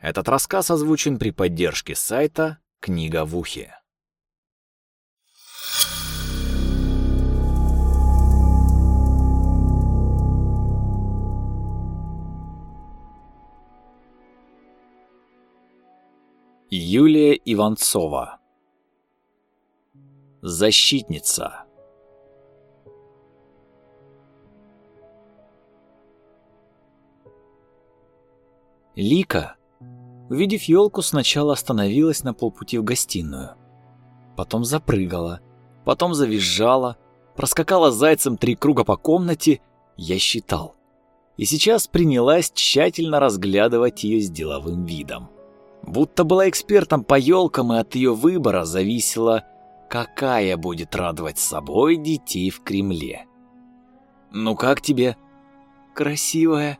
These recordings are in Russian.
Этот рассказ озвучен при поддержке сайта «Книга в ухе». Юлия Иванцова Защитница Лика, увидев елку, сначала остановилась на полпути в гостиную. Потом запрыгала, потом завизжала, проскакала зайцем три круга по комнате, я считал. И сейчас принялась тщательно разглядывать ее с деловым видом. Будто была экспертом по елкам, и от ее выбора зависело, какая будет радовать собой детей в Кремле. «Ну как тебе?» «Красивая.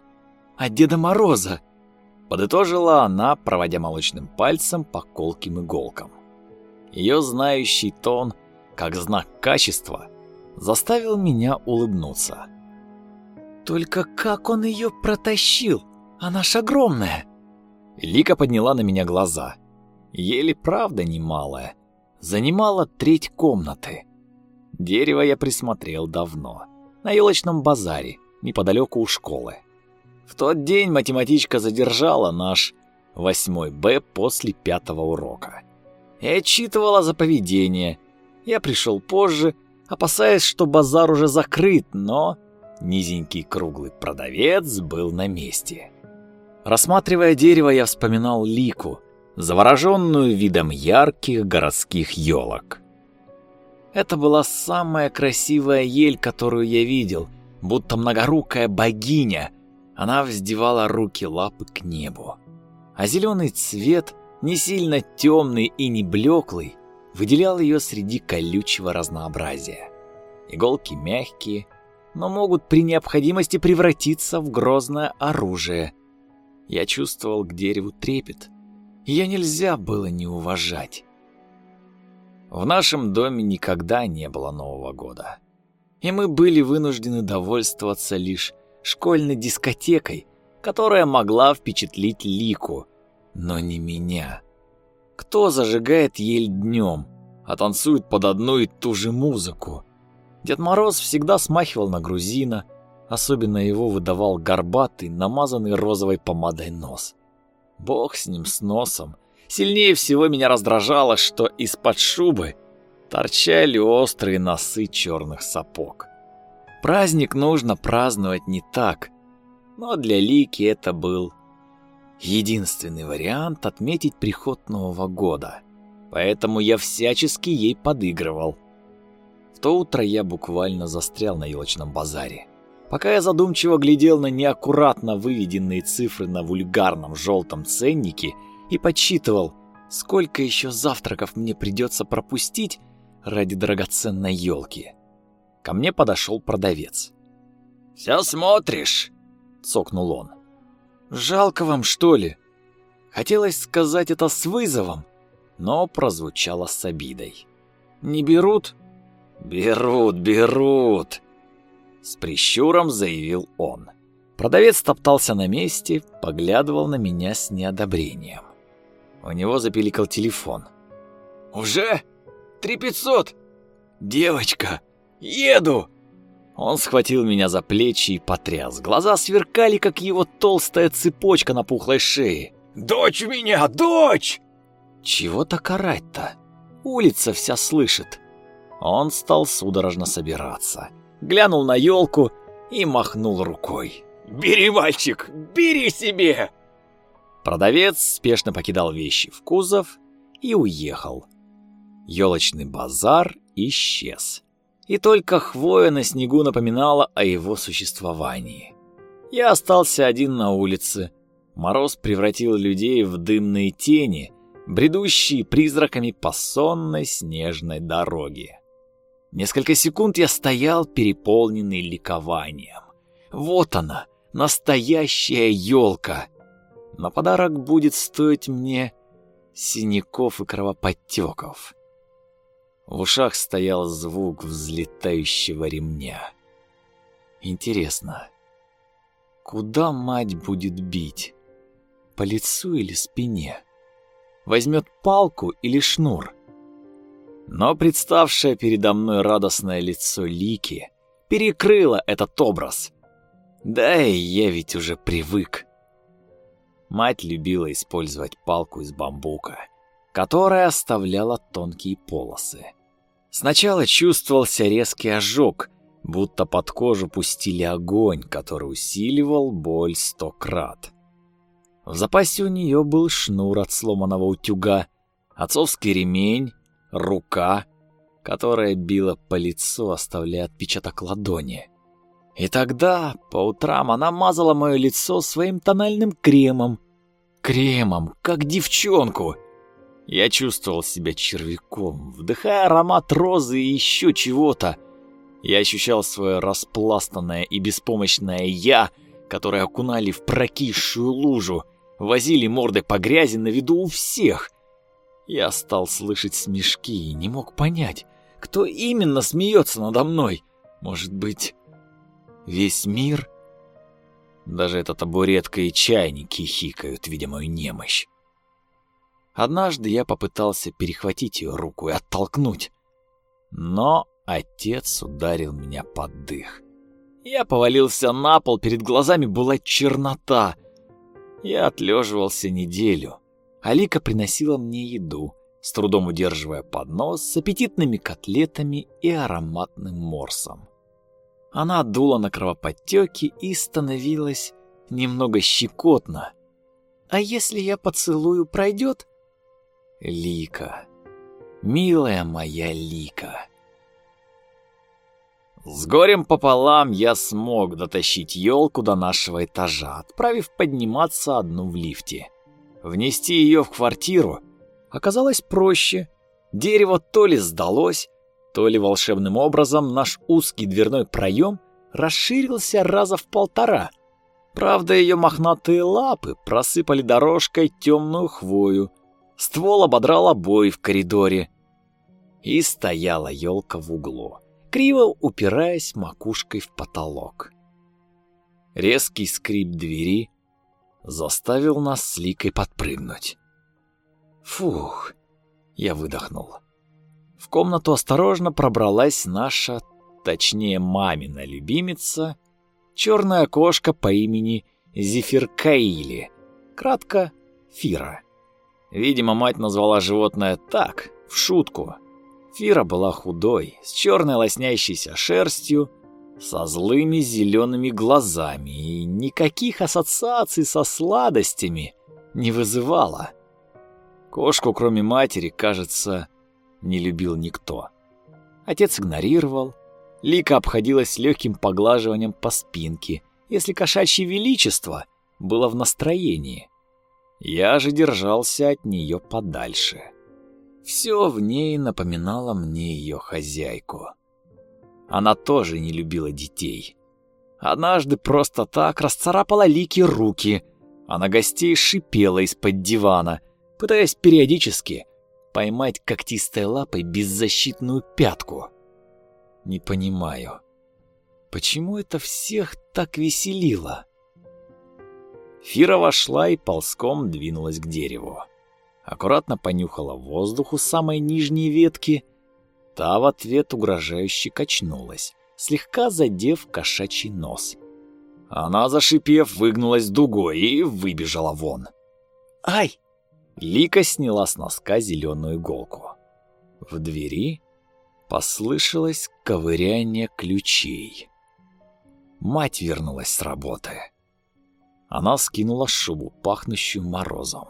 А Деда Мороза?» Подытожила она, проводя молочным пальцем по колким иголкам. Ее знающий тон, как знак качества, заставил меня улыбнуться. «Только как он ее протащил? Она ж огромная!» Лика подняла на меня глаза. Еле правда немалая. Занимала треть комнаты. Дерево я присмотрел давно. На елочном базаре, неподалеку у школы. В тот день математичка задержала наш восьмой Б после пятого урока. И отчитывала за поведение. Я пришел позже, опасаясь, что базар уже закрыт, но низенький круглый продавец был на месте. Рассматривая дерево, я вспоминал Лику, завороженную видом ярких городских елок. Это была самая красивая ель, которую я видел, будто многорукая богиня, она вздевала руки лапы к небу. А зеленый цвет, не сильно темный и не блеклый, выделял ее среди колючего разнообразия. Иголки мягкие, но могут при необходимости превратиться в грозное оружие. Я чувствовал к дереву трепет. Ее нельзя было не уважать. В нашем доме никогда не было Нового года. И мы были вынуждены довольствоваться лишь школьной дискотекой, которая могла впечатлить Лику, но не меня. Кто зажигает ель днем, а танцует под одну и ту же музыку? Дед Мороз всегда смахивал на грузина, особенно его выдавал горбатый, намазанный розовой помадой нос. Бог с ним, с носом. Сильнее всего меня раздражало, что из-под шубы торчали острые носы черных сапог. Праздник нужно праздновать не так, но для Лики это был единственный вариант отметить приход Нового года. Поэтому я всячески ей подыгрывал. В то утро я буквально застрял на елочном базаре. Пока я задумчиво глядел на неаккуратно выведенные цифры на вульгарном желтом ценнике и подсчитывал, сколько еще завтраков мне придется пропустить ради драгоценной елки. Ко мне подошел продавец. «Все смотришь?» — цокнул он. «Жалко вам, что ли?» Хотелось сказать это с вызовом, но прозвучало с обидой. «Не берут?» «Берут, берут!» С прищуром заявил он. Продавец топтался на месте, поглядывал на меня с неодобрением. У него запиликал телефон. «Уже? Три пятьсот? Девочка, Еду!» Он схватил меня за плечи и потряс. Глаза сверкали, как его толстая цепочка на пухлой шее. «Дочь меня, дочь!» Чего так орать-то? Улица вся слышит. Он стал судорожно собираться. Глянул на елку и махнул рукой. «Бери, мальчик, бери себе!» Продавец спешно покидал вещи в кузов и уехал. Елочный базар исчез и только хвоя на снегу напоминала о его существовании. Я остался один на улице. Мороз превратил людей в дымные тени, бредущие призраками по сонной снежной дороге. Несколько секунд я стоял, переполненный ликованием. Вот она, настоящая елка. На подарок будет стоить мне синяков и кровоподтеков. В ушах стоял звук взлетающего ремня. Интересно, куда мать будет бить? по лицу или спине? Возьмет палку или шнур? Но представшее передо мной радостное лицо Лики перекрыло этот образ. Да и я ведь уже привык. Мать любила использовать палку из бамбука, которая оставляла тонкие полосы. Сначала чувствовался резкий ожог, будто под кожу пустили огонь, который усиливал боль сто крат. В запасе у нее был шнур от сломанного утюга, отцовский ремень, рука, которая била по лицу, оставляя отпечаток ладони. И тогда, по утрам, она мазала мое лицо своим тональным кремом. Кремом, как девчонку. Я чувствовал себя червяком, вдыхая аромат розы и еще чего-то. Я ощущал свое распластанное и беспомощное «я», которое окунали в прокисшую лужу, возили мордой по грязи на виду у всех. Я стал слышать смешки и не мог понять, кто именно смеется надо мной. Может быть, весь мир? Даже эта табуретка и чайник хихикают, видя мою немощь. Однажды я попытался перехватить ее руку и оттолкнуть, но отец ударил меня под дых. Я повалился на пол, перед глазами была чернота. Я отлеживался неделю. Алика приносила мне еду, с трудом удерживая поднос с аппетитными котлетами и ароматным морсом. Она дула на кровоподтеки и становилась немного щекотно. «А если я поцелую, пройдет?» Лика. Милая моя Лика. С горем пополам я смог дотащить елку до нашего этажа, отправив подниматься одну в лифте. Внести ее в квартиру оказалось проще. Дерево то ли сдалось, то ли волшебным образом наш узкий дверной проем расширился раза в полтора. Правда, ее мохнатые лапы просыпали дорожкой темную хвою. Ствол ободрал обои в коридоре. И стояла елка в углу, криво упираясь макушкой в потолок. Резкий скрип двери заставил нас с Ликой подпрыгнуть. Фух, я выдохнул. В комнату осторожно пробралась наша, точнее мамина любимица, черная кошка по имени Зефиркаили, кратко Фира. Видимо, мать назвала животное так, в шутку. Фира была худой, с черной лоснящейся шерстью, со злыми зелеными глазами и никаких ассоциаций со сладостями не вызывала. Кошку, кроме матери, кажется, не любил никто. Отец игнорировал. Лика обходилась легким поглаживанием по спинке, если кошачье величество было в настроении. Я же держался от нее подальше. Все в ней напоминало мне ее хозяйку. Она тоже не любила детей. Однажды просто так расцарапала Лике руки, а на гостей шипела из-под дивана, пытаясь периодически поймать когтистой лапой беззащитную пятку. Не понимаю, почему это всех так веселило? Фира вошла и ползком двинулась к дереву. Аккуратно понюхала воздух у самой нижней ветки. Та в ответ угрожающе качнулась, слегка задев кошачий нос. Она, зашипев, выгнулась дугой и выбежала вон. «Ай!» Лика сняла с носка зеленую иголку. В двери послышалось ковыряние ключей. Мать вернулась с работы. Она скинула шубу, пахнущую морозом.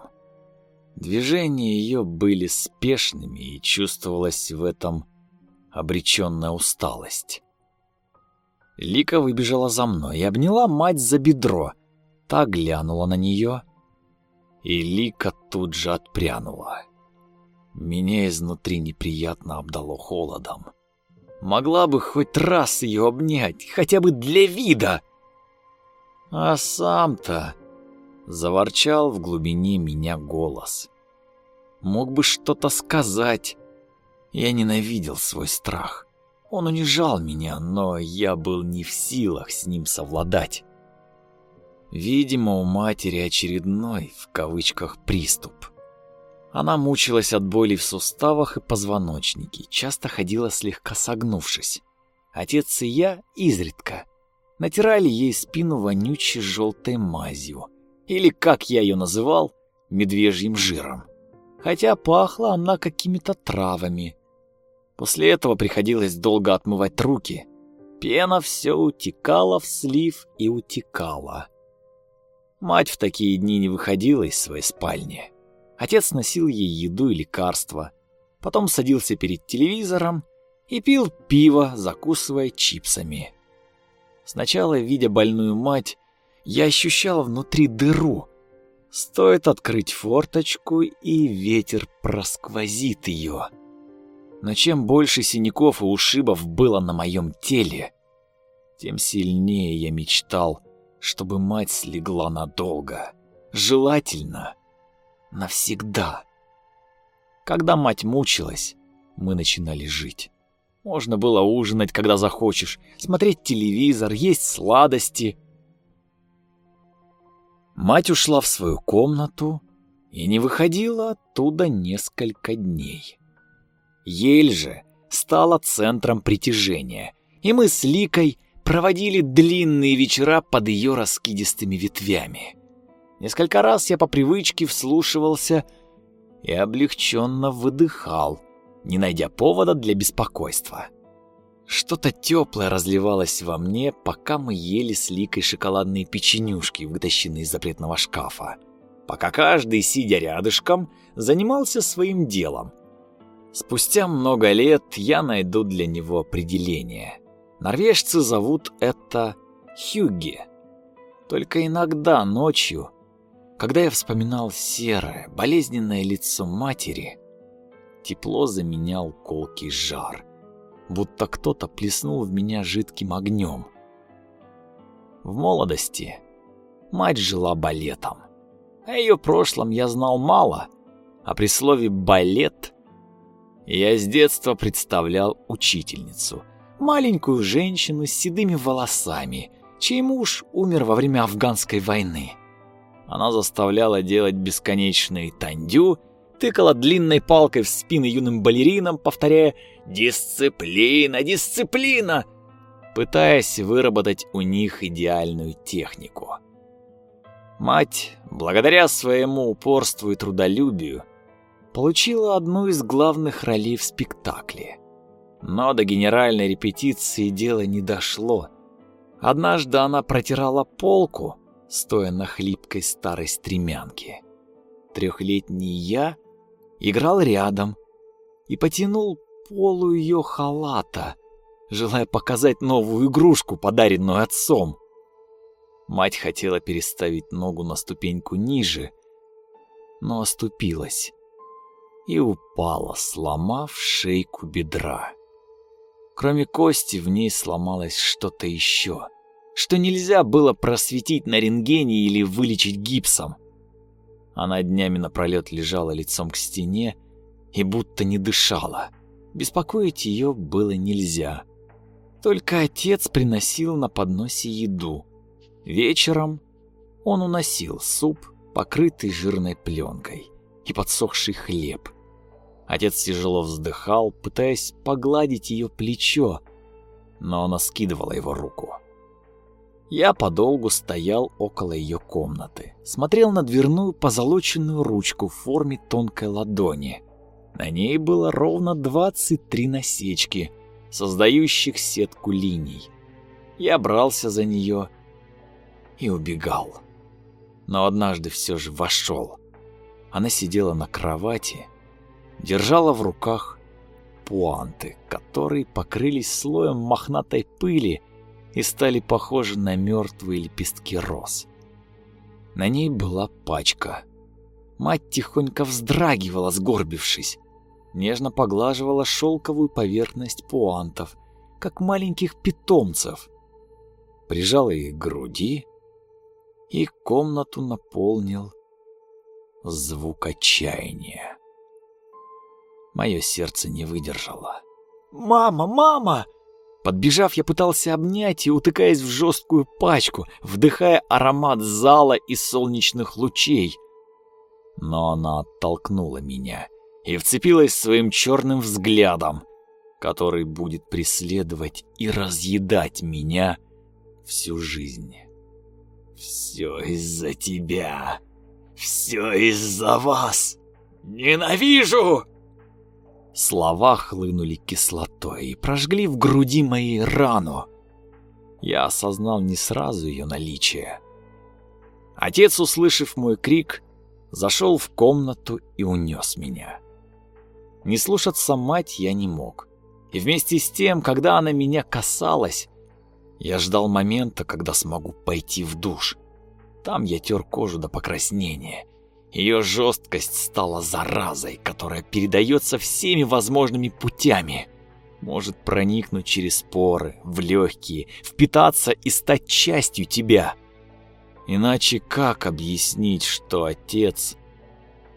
Движения ее были спешными, и чувствовалась в этом обреченная усталость. Лика выбежала за мной и обняла мать за бедро. Та глянула на нее и Лика тут же отпрянула. Меня изнутри неприятно обдало холодом. Могла бы хоть раз ее обнять, хотя бы для вида. А сам-то заворчал в глубине меня голос. Мог бы что-то сказать. Я ненавидел свой страх. Он унижал меня, но я был не в силах с ним совладать. Видимо, у матери очередной, в кавычках, приступ. Она мучилась от боли в суставах и позвоночнике, часто ходила слегка согнувшись. Отец и я изредка натирали ей спину вонючей желтой мазью, или, как я ее называл, медвежьим жиром. Хотя пахла она какими-то травами. После этого приходилось долго отмывать руки. Пена все утекала в слив и утекала. Мать в такие дни не выходила из своей спальни. Отец носил ей еду и лекарства. Потом садился перед телевизором и пил пиво, закусывая чипсами. Сначала, видя больную мать, я ощущал внутри дыру. Стоит открыть форточку, и ветер просквозит ее. Но чем больше синяков и ушибов было на моем теле, тем сильнее я мечтал, чтобы мать слегла надолго. Желательно навсегда. Когда мать мучилась, мы начинали жить. Можно было ужинать, когда захочешь, смотреть телевизор, есть сладости. Мать ушла в свою комнату и не выходила оттуда несколько дней. Ель же стала центром притяжения, и мы с Ликой проводили длинные вечера под ее раскидистыми ветвями. Несколько раз я по привычке вслушивался и облегченно выдыхал, не найдя повода для беспокойства. Что-то теплое разливалось во мне, пока мы ели с Ликой шоколадные печенюшки, вытащенные из запретного шкафа. Пока каждый, сидя рядышком, занимался своим делом. Спустя много лет я найду для него определение. Норвежцы зовут это Хюгге. Только иногда ночью когда я вспоминал серое, болезненное лицо матери, тепло заменял колкий жар, будто кто-то плеснул в меня жидким огнем. В молодости мать жила балетом. О ее прошлом я знал мало, а при слове «балет» я с детства представлял учительницу, маленькую женщину с седыми волосами, чей муж умер во время афганской войны. Она заставляла делать бесконечные тандю, тыкала длинной палкой в спины юным балеринам, повторяя «Дисциплина! Дисциплина!», пытаясь выработать у них идеальную технику. Мать, благодаря своему упорству и трудолюбию, получила одну из главных ролей в спектакле. Но до генеральной репетиции дело не дошло. Однажды она протирала полку, стоя на хлипкой старой стремянке. Трехлетний я играл рядом и потянул полу ее халата, желая показать новую игрушку, подаренную отцом. Мать хотела переставить ногу на ступеньку ниже, но оступилась и упала, сломав шейку бедра. Кроме кости в ней сломалось что-то еще — что нельзя было просветить на рентгене или вылечить гипсом. Она днями напролет лежала лицом к стене и будто не дышала. Беспокоить ее было нельзя. Только отец приносил на подносе еду. Вечером он уносил суп, покрытый жирной пленкой, и подсохший хлеб. Отец тяжело вздыхал, пытаясь погладить ее плечо, но она скидывала его руку. Я подолгу стоял около ее комнаты, смотрел на дверную позолоченную ручку в форме тонкой ладони. На ней было ровно 23 насечки, создающих сетку линий. Я брался за нее и убегал. Но однажды все же вошел. Она сидела на кровати, держала в руках пуанты, которые покрылись слоем мохнатой пыли и стали похожи на мертвые лепестки роз. На ней была пачка. Мать тихонько вздрагивала, сгорбившись, нежно поглаживала шелковую поверхность пуантов, как маленьких питомцев, прижала их к груди, и комнату наполнил звук отчаяния. Мое сердце не выдержало. «Мама, мама!» Подбежав, я пытался обнять и, утыкаясь в жесткую пачку, вдыхая аромат зала и солнечных лучей. Но она оттолкнула меня и вцепилась своим черным взглядом, который будет преследовать и разъедать меня всю жизнь. «Все из-за тебя. Все из-за вас. Ненавижу!» Слова хлынули кислотой и прожгли в груди моей рану. Я осознал не сразу ее наличие. Отец, услышав мой крик, зашел в комнату и унес меня. Не слушаться мать я не мог. И вместе с тем, когда она меня касалась, я ждал момента, когда смогу пойти в душ. Там я тер кожу до покраснения. Ее жесткость стала заразой, которая передается всеми возможными путями. Может проникнуть через поры, в легкие, впитаться и стать частью тебя. Иначе как объяснить, что отец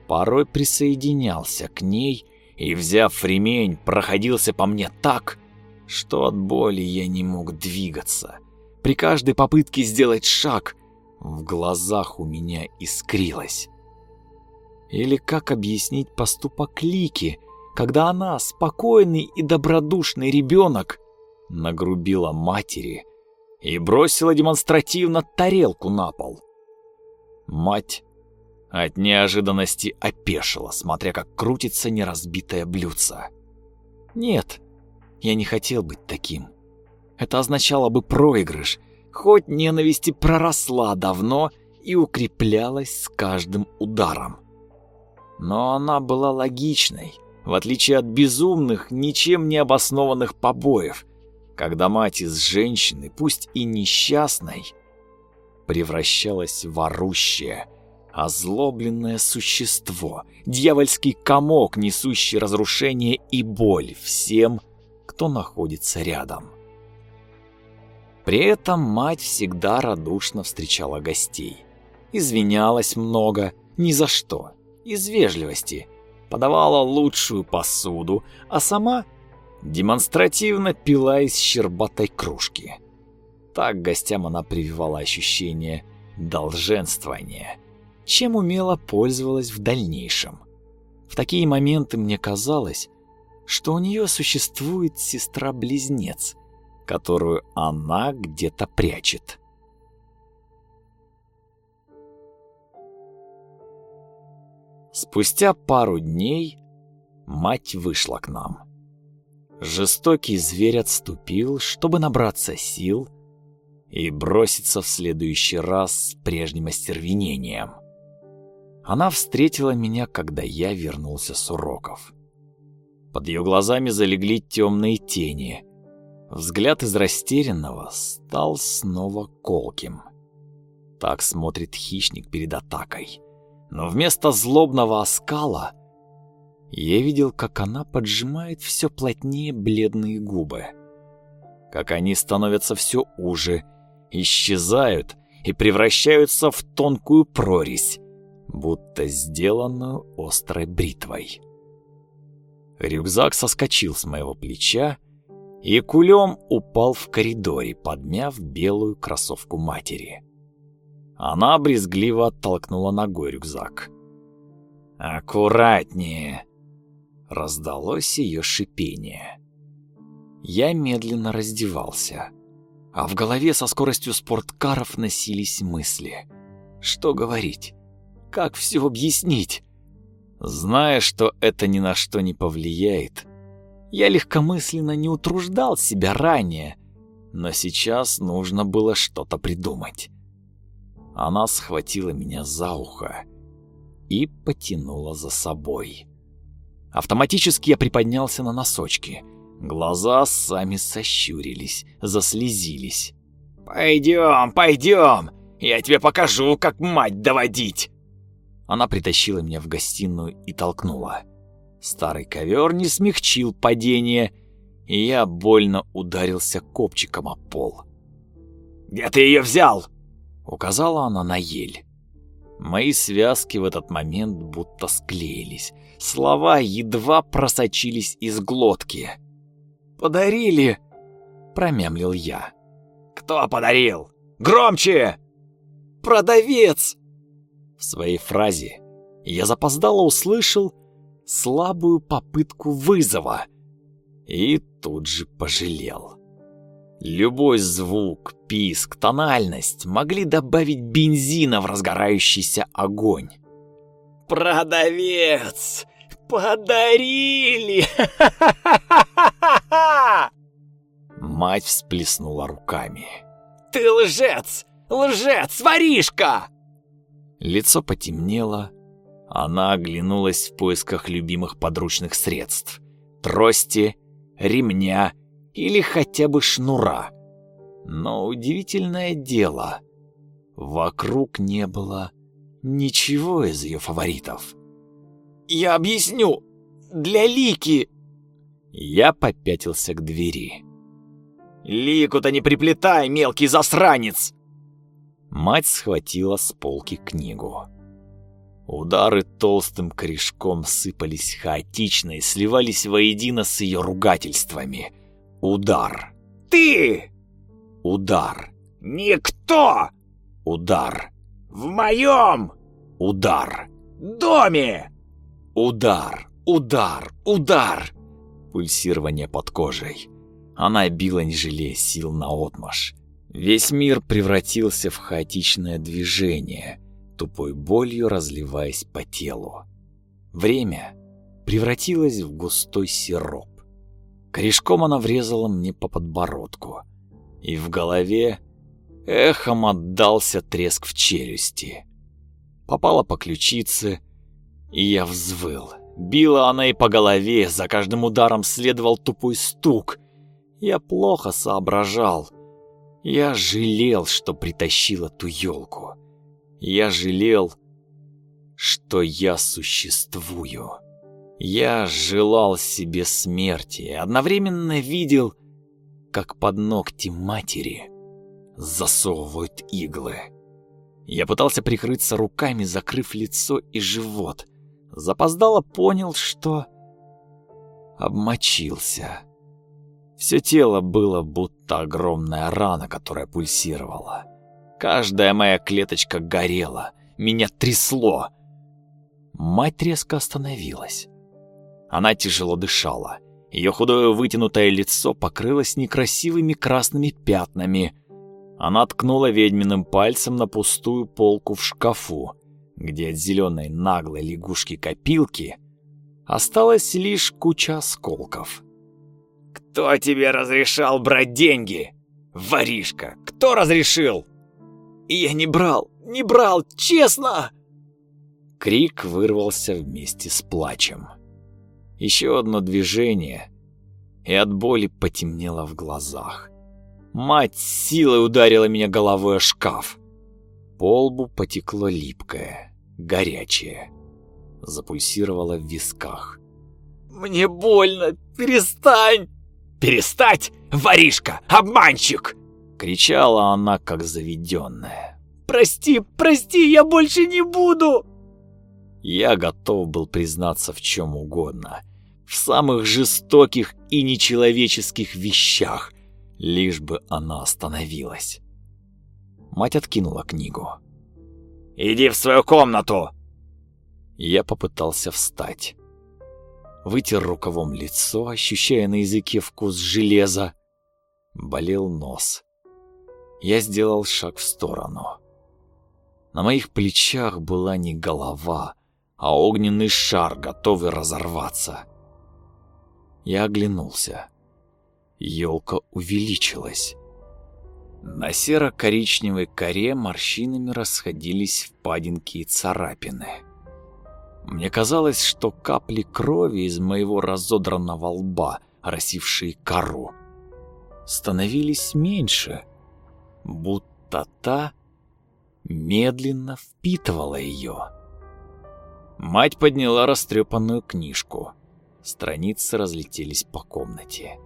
порой присоединялся к ней и, взяв ремень, проходился по мне так, что от боли я не мог двигаться. При каждой попытке сделать шаг в глазах у меня искрилось. Или как объяснить поступок Лики, когда она, спокойный и добродушный ребенок, нагрубила матери и бросила демонстративно тарелку на пол. Мать от неожиданности опешила, смотря как крутится неразбитое блюдце. Нет, я не хотел быть таким. Это означало бы проигрыш, хоть ненависть и проросла давно и укреплялась с каждым ударом. Но она была логичной, в отличие от безумных, ничем не обоснованных побоев, когда мать из женщины, пусть и несчастной, превращалась в орущее, озлобленное существо, дьявольский комок, несущий разрушение и боль всем, кто находится рядом. При этом мать всегда радушно встречала гостей. Извинялась много, ни за что, из вежливости. Подавала лучшую посуду, а сама демонстративно пила из щербатой кружки. Так гостям она прививала ощущение долженствования, чем умело пользовалась в дальнейшем. В такие моменты мне казалось, что у нее существует сестра-близнец, которую она где-то прячет. Спустя пару дней мать вышла к нам. Жестокий зверь отступил, чтобы набраться сил и броситься в следующий раз с прежним остервенением. Она встретила меня, когда я вернулся с уроков. Под ее глазами залегли темные тени. Взгляд из растерянного стал снова колким. Так смотрит хищник перед атакой. Но вместо злобного оскала я видел, как она поджимает все плотнее бледные губы. Как они становятся все уже, исчезают и превращаются в тонкую прорезь, будто сделанную острой бритвой. Рюкзак соскочил с моего плеча и кулем упал в коридоре, подмяв белую кроссовку матери. Она брезгливо оттолкнула ногой рюкзак. «Аккуратнее!» Раздалось ее шипение. Я медленно раздевался, а в голове со скоростью спорткаров носились мысли. Что говорить? Как все объяснить? Зная, что это ни на что не повлияет, я легкомысленно не утруждал себя ранее, но сейчас нужно было что-то придумать. Она схватила меня за ухо и потянула за собой. Автоматически я приподнялся на носочки. Глаза сами сощурились, заслезились. «Пойдем, пойдем! Я тебе покажу, как мать доводить!» Она притащила меня в гостиную и толкнула. Старый ковер не смягчил падение, и я больно ударился копчиком о пол. «Где ты ее взял?» — указала она на ель. Мои связки в этот момент будто склеились. Слова едва просочились из глотки. «Подарили!» промямлил я. «Кто подарил? Громче!» «Продавец!» В своей фразе я запоздало услышал слабую попытку вызова и тут же пожалел. Любой звук, писк, тональность могли добавить бензина в разгорающийся огонь. «Продавец! Подарили!» Мать всплеснула руками. «Ты лжец! Лжец, воришка!» Лицо потемнело. Она оглянулась в поисках любимых подручных средств. Трости, ремня или хотя бы шнура. Но удивительное дело, вокруг не было ничего из ее фаворитов. «Я объясню! Для Лики!» Я попятился к двери. «Лику-то не приплетай, мелкий засранец!» Мать схватила с полки книгу. Удары толстым корешком сыпались хаотично и сливались воедино с ее ругательствами. Удар. «Ты!» Удар. «Никто!» Удар. «В моем!» Удар. «Доме!» Удар. Удар. Удар. Пульсирование под кожей. Она била, не жалея сил наотмашь. Весь мир превратился в хаотичное движение, тупой болью разливаясь по телу. Время превратилось в густой сироп. Корешком она врезала мне по подбородку, и в голове эхом отдался треск в челюсти. Попала по ключице, и я взвыл. Била она и по голове, за каждым ударом следовал тупой стук. Я плохо соображал. Я жалел, что притащил эту елку. Я жалел, что я существую. Я желал себе смерти, одновременно видел, как под ногти матери засовывают иглы. Я пытался прикрыться руками, закрыв лицо и живот. Запоздало понял, что обмочился. Все тело было будто огромная рана, которая пульсировала. Каждая моя клеточка горела, меня трясло. Мать резко остановилась. Она тяжело дышала. Ее худое вытянутое лицо покрылось некрасивыми красными пятнами. Она ткнула ведьминым пальцем на пустую полку в шкафу, где от зеленой наглой лягушки-копилки осталась лишь куча осколков. «Кто тебе разрешал брать деньги? Воришка, кто разрешил?» «Я не брал, не брал, честно!» Крик вырвался вместе с плачем. Еще одно движение, и от боли потемнело в глазах. Мать силой ударила меня головой о шкаф. По лбу потекло липкое, горячее. Запульсировало в висках. «Мне больно! Перестань!» «Перестать, воришка! Обманщик!» Кричала она, как заведенная. «Прости, прости, я больше не буду!» Я готов был признаться в чем угодно. В самых жестоких и нечеловеческих вещах, лишь бы она остановилась. Мать откинула книгу. «Иди в свою комнату!» Я попытался встать. Вытер рукавом лицо, ощущая на языке вкус железа. Болел нос я сделал шаг в сторону. На моих плечах была не голова, а огненный шар, готовый разорваться. Я оглянулся. Елка увеличилась. На серо-коричневой коре морщинами расходились впадинки и царапины. Мне казалось, что капли крови из моего разодранного лба, росившие кору, становились меньше — будто та медленно впитывала ее. Мать подняла растрепанную книжку. Страницы разлетелись по комнате.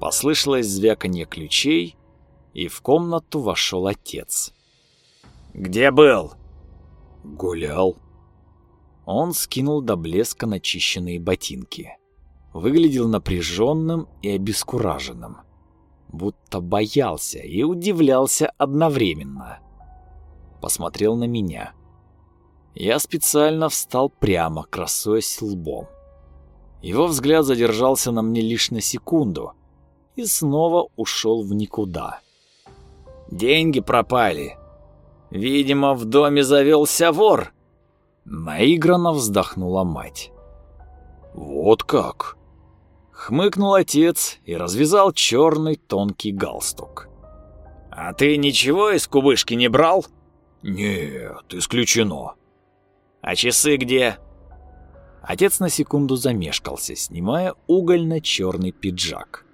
Послышалось звяканье ключей, и в комнату вошел отец. «Где был?» «Гулял». Он скинул до блеска начищенные ботинки. Выглядел напряженным и обескураженным. будто боялся и удивлялся одновременно. Посмотрел на меня. Я специально встал прямо, красуясь лбом. Его взгляд задержался на мне лишь на секунду и снова ушел в никуда. «Деньги пропали. Видимо, в доме завелся вор», — наигранно вздохнула мать. «Вот как?» Хмыкнул отец и развязал черный тонкий галстук. «А ты ничего из кубышки не брал?» «Нет, исключено». «А часы где?» Отец на секунду замешкался, снимая угольно-черный пиджак.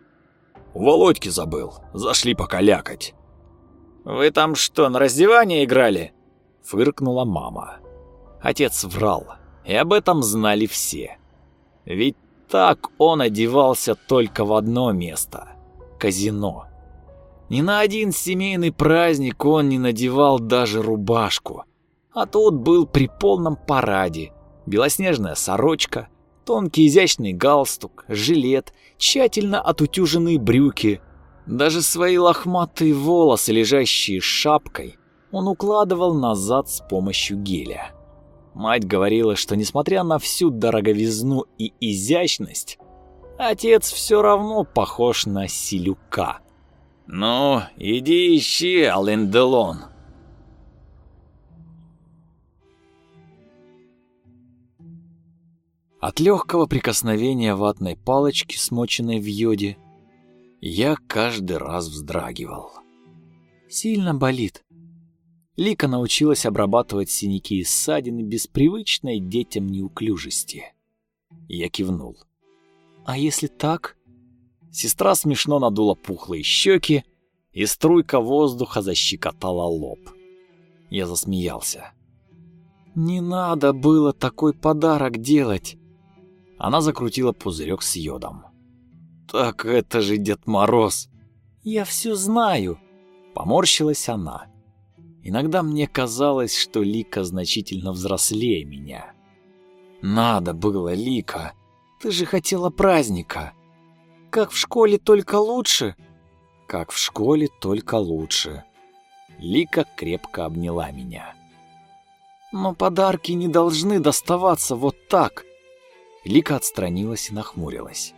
«У Володьки забыл. Зашли покалякать». «Вы там что, на раздевание играли?» Фыркнула мама. Отец врал, и об этом знали все. Ведь так он одевался только в одно место – казино. Ни на один семейный праздник он не надевал даже рубашку. А тут был при полном параде. Белоснежная сорочка, тонкий изящный галстук, жилет, тщательно отутюженные брюки. Даже свои лохматые волосы, лежащие шапкой, он укладывал назад с помощью геля. Мать говорила, что несмотря на всю дороговизну и изящность, отец все равно похож на Силюка. «Ну, иди ищи, Ален Делон», От легкого прикосновения ватной палочки, смоченной в йоде, я каждый раз вздрагивал. Сильно болит. Лика научилась обрабатывать синяки и ссадины без привычной детям неуклюжести. Я кивнул. А если так? Сестра смешно надула пухлые щеки, и струйка воздуха защекотала лоб. Я засмеялся. Не надо было такой подарок делать. Она закрутила пузырек с йодом. Так это же Дед Мороз. Я все знаю. Поморщилась она. Иногда мне казалось, что Лика значительно взрослее меня. Надо было, Лика. Ты же хотела праздника. Как в школе, только лучше. Как в школе, только лучше. Лика крепко обняла меня. Но подарки не должны доставаться вот так. Лика отстранилась и нахмурилась.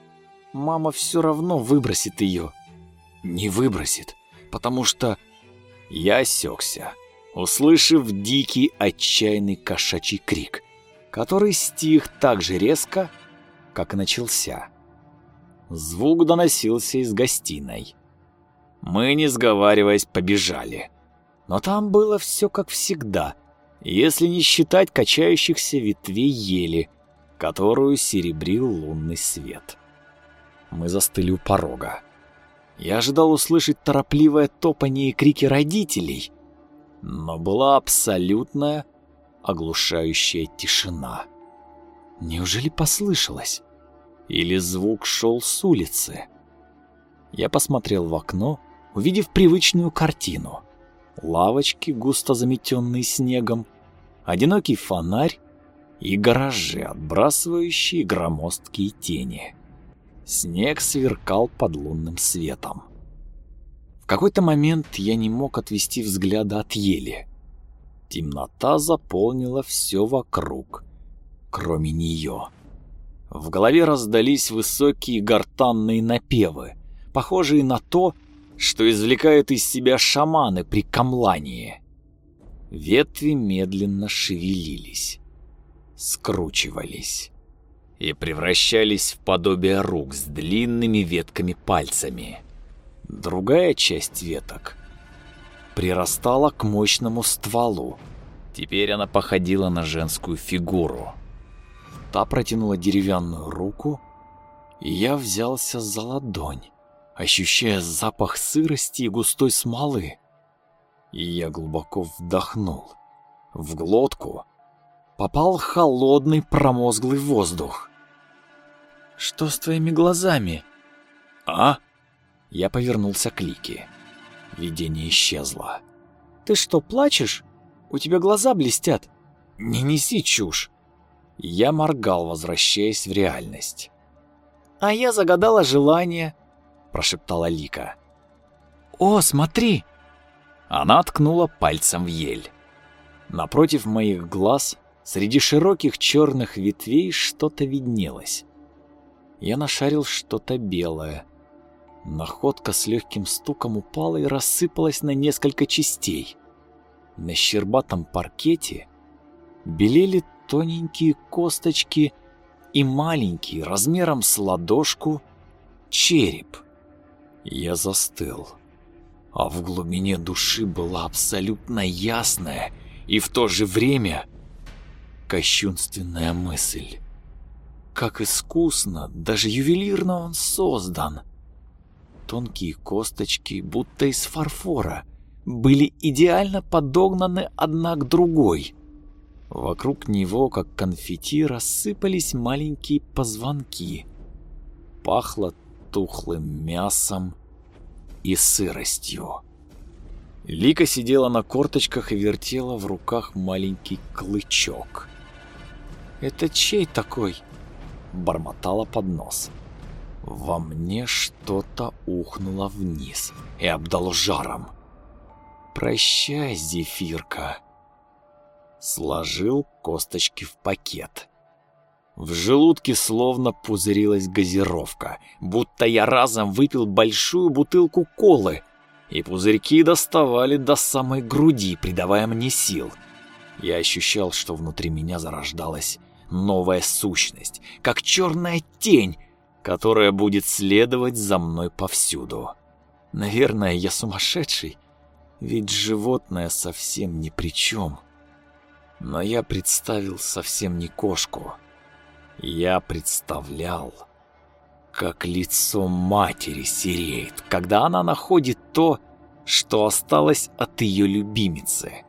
Мама все равно выбросит ее. Не выбросит, потому что я осекся услышав дикий отчаянный кошачий крик, который стих так же резко, как начался. Звук доносился из гостиной. Мы, не сговариваясь, побежали. Но там было все как всегда, если не считать качающихся ветвей ели, которую серебрил лунный свет. Мы застыли у порога. Я ожидал услышать торопливое топание и крики родителей, но была абсолютная оглушающая тишина. Неужели послышалось? Или звук шел с улицы? Я посмотрел в окно, увидев привычную картину. Лавочки, густо заметенные снегом, одинокий фонарь и гаражи, отбрасывающие громоздкие тени. Снег сверкал под лунным светом какой-то момент я не мог отвести взгляда от ели. Темнота заполнила все вокруг, кроме нее. В голове раздались высокие гортанные напевы, похожие на то, что извлекают из себя шаманы при камлании. Ветви медленно шевелились, скручивались и превращались в подобие рук с длинными ветками пальцами. Другая часть веток прирастала к мощному стволу. Теперь она походила на женскую фигуру. Та протянула деревянную руку, и я взялся за ладонь, ощущая запах сырости и густой смолы. И я глубоко вдохнул. В глотку попал холодный промозглый воздух. «Что с твоими глазами?» «А?» Я повернулся к Лике. Видение исчезло. «Ты что, плачешь? У тебя глаза блестят». «Не неси чушь». Я моргал, возвращаясь в реальность. «А я загадала желание», — прошептала Лика. «О, смотри!» Она ткнула пальцем в ель. Напротив моих глаз, среди широких черных ветвей, что-то виднелось. Я нашарил что-то белое. Находка с легким стуком упала и рассыпалась на несколько частей. На щербатом паркете белели тоненькие косточки и маленький, размером с ладошку, череп. Я застыл, а в глубине души была абсолютно ясная и в то же время кощунственная мысль. Как искусно, даже ювелирно он создан. Тонкие косточки, будто из фарфора, были идеально подогнаны одна к другой. Вокруг него, как конфетти, рассыпались маленькие позвонки. Пахло тухлым мясом и сыростью. Лика сидела на корточках и вертела в руках маленький клычок. «Это чей такой?» — бормотала под нос. Во мне что-то ухнуло вниз и обдало жаром. «Прощай, зефирка!» Сложил косточки в пакет. В желудке словно пузырилась газировка, будто я разом выпил большую бутылку колы, и пузырьки доставали до самой груди, придавая мне сил. Я ощущал, что внутри меня зарождалась новая сущность, как черная тень, которая будет следовать за мной повсюду. Наверное, я сумасшедший, ведь животное совсем ни при чем. Но я представил совсем не кошку. Я представлял, как лицо матери сереет, когда она находит то, что осталось от ее любимицы.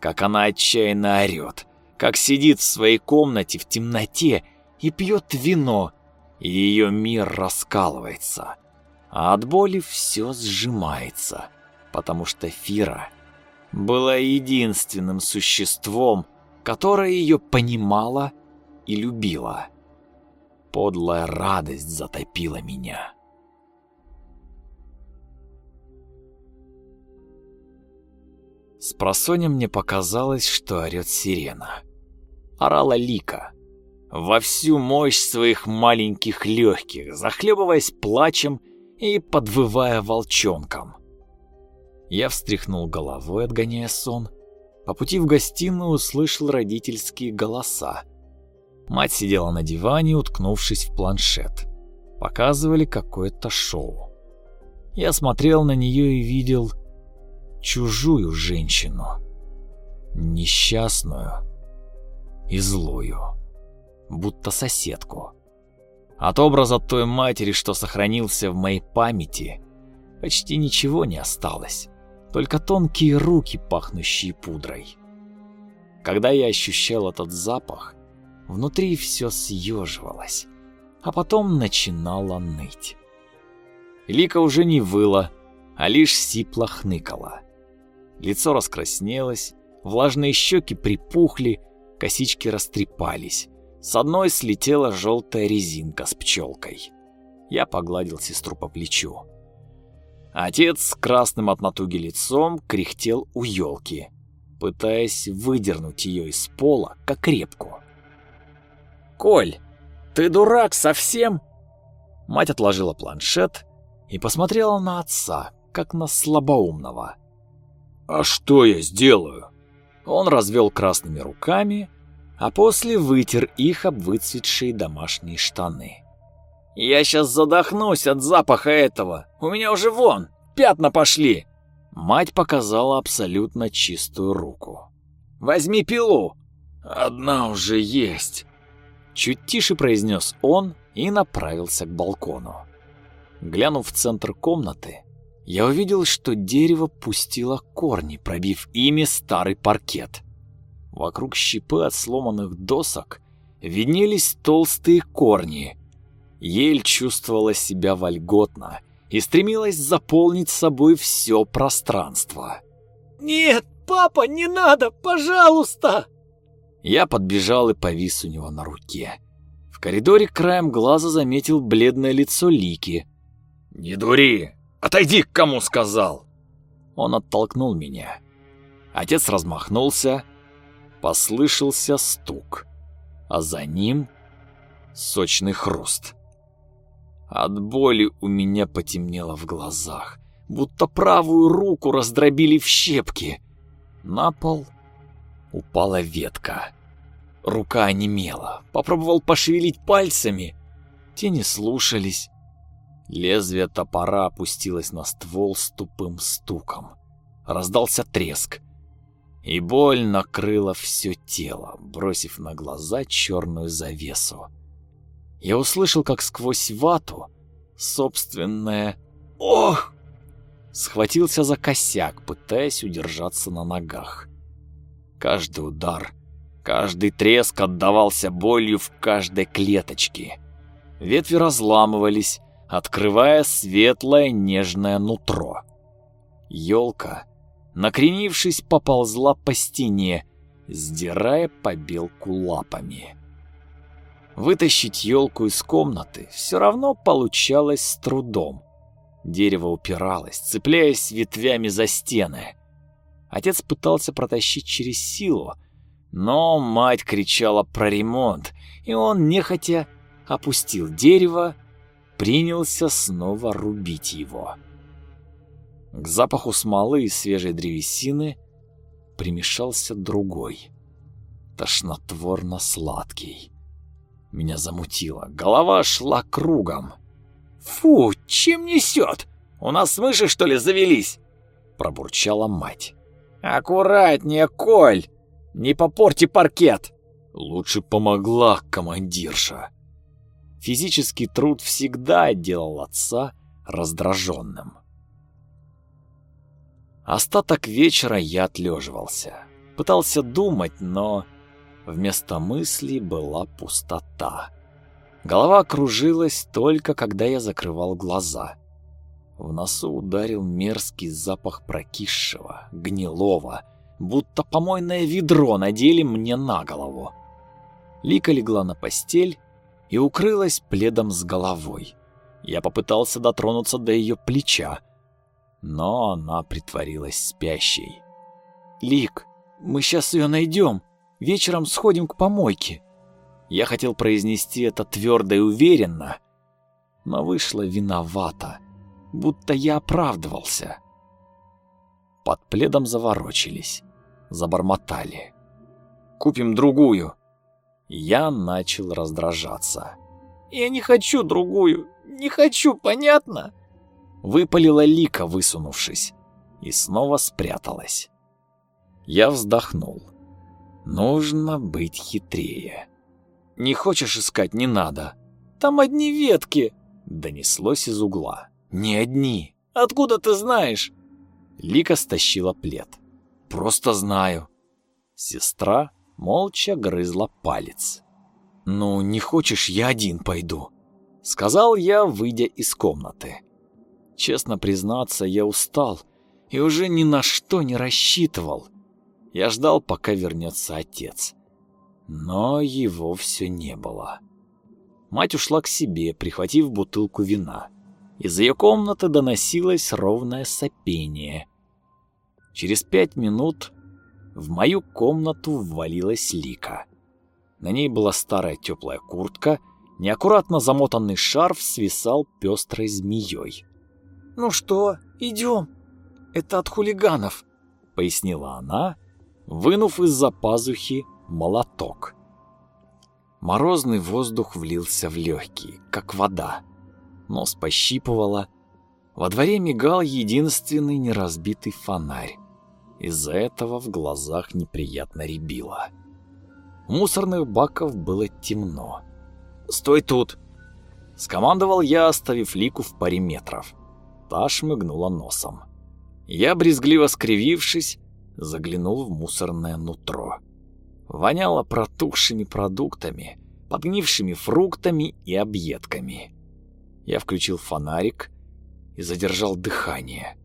Как она отчаянно орет, как сидит в своей комнате в темноте и пьет вино, и ее мир раскалывается, а от боли все сжимается, потому что Фира была единственным существом, которое ее понимало и любила. Подлая радость затопила меня. С просонья мне показалось, что орёт сирена. Орала Лика. Во всю мощь своих маленьких легких, захлебываясь плачем и подвывая волчонком. Я встряхнул головой, отгоняя сон. По пути в гостиную услышал родительские голоса. Мать сидела на диване, уткнувшись в планшет. Показывали какое-то шоу. Я смотрел на нее и видел чужую женщину. Несчастную и злую. Будто соседку. От образа той матери, что сохранился в моей памяти, почти ничего не осталось. Только тонкие руки, пахнущие пудрой. Когда я ощущал этот запах, внутри все съеживалось, а потом начинало ныть. Лика уже не выла, а лишь сипло хныкала. Лицо раскраснелось, влажные щеки припухли, косички растрепались. С одной слетела желтая резинка с пчелкой. Я погладил сестру по плечу. Отец с красным от натуги лицом кряхтел у елки, пытаясь выдернуть ее из пола, как репку. «Коль, ты дурак совсем?» Мать отложила планшет и посмотрела на отца, как на слабоумного. «А что я сделаю?» Он развел красными руками, а после вытер их об выцветшие домашние штаны. «Я сейчас задохнусь от запаха этого! У меня уже вон, пятна пошли!» Мать показала абсолютно чистую руку. «Возьми пилу!» «Одна уже есть!» Чуть тише произнес он и направился к балкону. Глянув в центр комнаты, я увидел, что дерево пустило корни, пробив ими старый паркет. Вокруг щепы от сломанных досок виднелись толстые корни. Ель чувствовала себя вольготно и стремилась заполнить собой все пространство. «Нет, папа, не надо, пожалуйста!» Я подбежал и повис у него на руке. В коридоре краем глаза заметил бледное лицо Лики. «Не дури, Отойди, к кому сказал!» Он оттолкнул меня. Отец размахнулся, послышался стук, а за ним сочный хруст. От боли у меня потемнело в глазах, будто правую руку раздробили в щепки. На пол упала ветка. Рука онемела, попробовал пошевелить пальцами. Те не слушались. Лезвие топора опустилось на ствол с тупым стуком. Раздался треск, и боль накрыла все тело, бросив на глаза черную завесу. Я услышал, как сквозь вату собственное «Ох!» схватился за косяк, пытаясь удержаться на ногах. Каждый удар, каждый треск отдавался болью в каждой клеточке. Ветви разламывались, открывая светлое нежное нутро. Ёлка, накренившись, поползла по стене, сдирая побелку лапами. Вытащить елку из комнаты все равно получалось с трудом. Дерево упиралось, цепляясь ветвями за стены. Отец пытался протащить через силу, но мать кричала про ремонт, и он, нехотя, опустил дерево, принялся снова рубить его. К запаху смолы и свежей древесины примешался другой, тошнотворно-сладкий. Меня замутило, голова шла кругом. «Фу, чем несет? У нас мыши, что ли, завелись?» Пробурчала мать. «Аккуратнее, Коль! Не попорти паркет!» Лучше помогла командирша. Физический труд всегда делал отца раздраженным. Остаток вечера я отлеживался. Пытался думать, но Вместо мыслей была пустота. Голова кружилась только когда я закрывал глаза. В носу ударил мерзкий запах прокисшего, гнилого, будто помойное ведро надели мне на голову. Лика легла на постель и укрылась пледом с головой. Я попытался дотронуться до ее плеча, но она притворилась спящей. «Лик, мы сейчас ее найдем!» Вечером сходим к помойке. Я хотел произнести это твердо и уверенно, но вышло виновато, будто я оправдывался. Под пледом заворочились, забормотали. «Купим другую». Я начал раздражаться. «Я не хочу другую, не хочу, понятно?» Выпалила Лика, высунувшись, и снова спряталась. Я вздохнул. Нужно быть хитрее. Не хочешь искать, не надо. Там одни ветки, донеслось из угла. Не одни. Откуда ты знаешь? Лика стащила плед. Просто знаю. Сестра молча грызла палец. Ну, не хочешь, я один пойду, сказал я, выйдя из комнаты. Честно признаться, я устал и уже ни на что не рассчитывал. Я ждал, пока вернется отец. Но его все не было. Мать ушла к себе, прихватив бутылку вина. Из ее комнаты доносилось ровное сопение. Через пять минут в мою комнату ввалилась Лика. На ней была старая теплая куртка, неаккуратно замотанный шарф свисал пестрой змеей. «Ну что, идем? Это от хулиганов», — пояснила она вынув из-за пазухи молоток. Морозный воздух влился в легкие, как вода. Нос пощипывало. Во дворе мигал единственный неразбитый фонарь. Из-за этого в глазах неприятно рябило. Мусорных баков было темно. «Стой тут!» Скомандовал я, оставив Лику в паре метров. Та шмыгнула носом. Я, брезгливо скривившись, заглянул в мусорное нутро. Воняло протухшими продуктами, подгнившими фруктами и объедками. Я включил фонарик и задержал дыхание.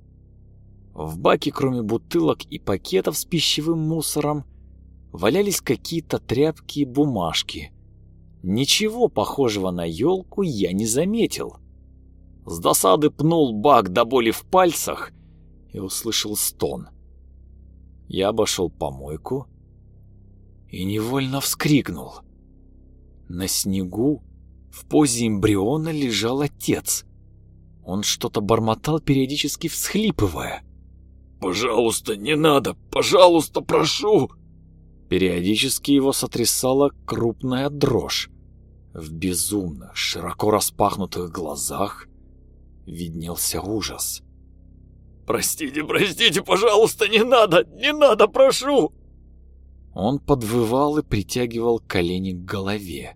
В баке, кроме бутылок и пакетов с пищевым мусором, валялись какие-то тряпки и бумажки. Ничего похожего на елку я не заметил. С досады пнул бак до боли в пальцах и услышал стон. Я обошел помойку и невольно вскрикнул. На снегу в позе эмбриона лежал отец. Он что-то бормотал, периодически всхлипывая. «Пожалуйста, не надо! Пожалуйста, прошу!» Периодически его сотрясала крупная дрожь. В безумных, широко распахнутых глазах виднелся ужас. «Простите, простите, пожалуйста, не надо, не надо, прошу!» Он подвывал и притягивал колени к голове.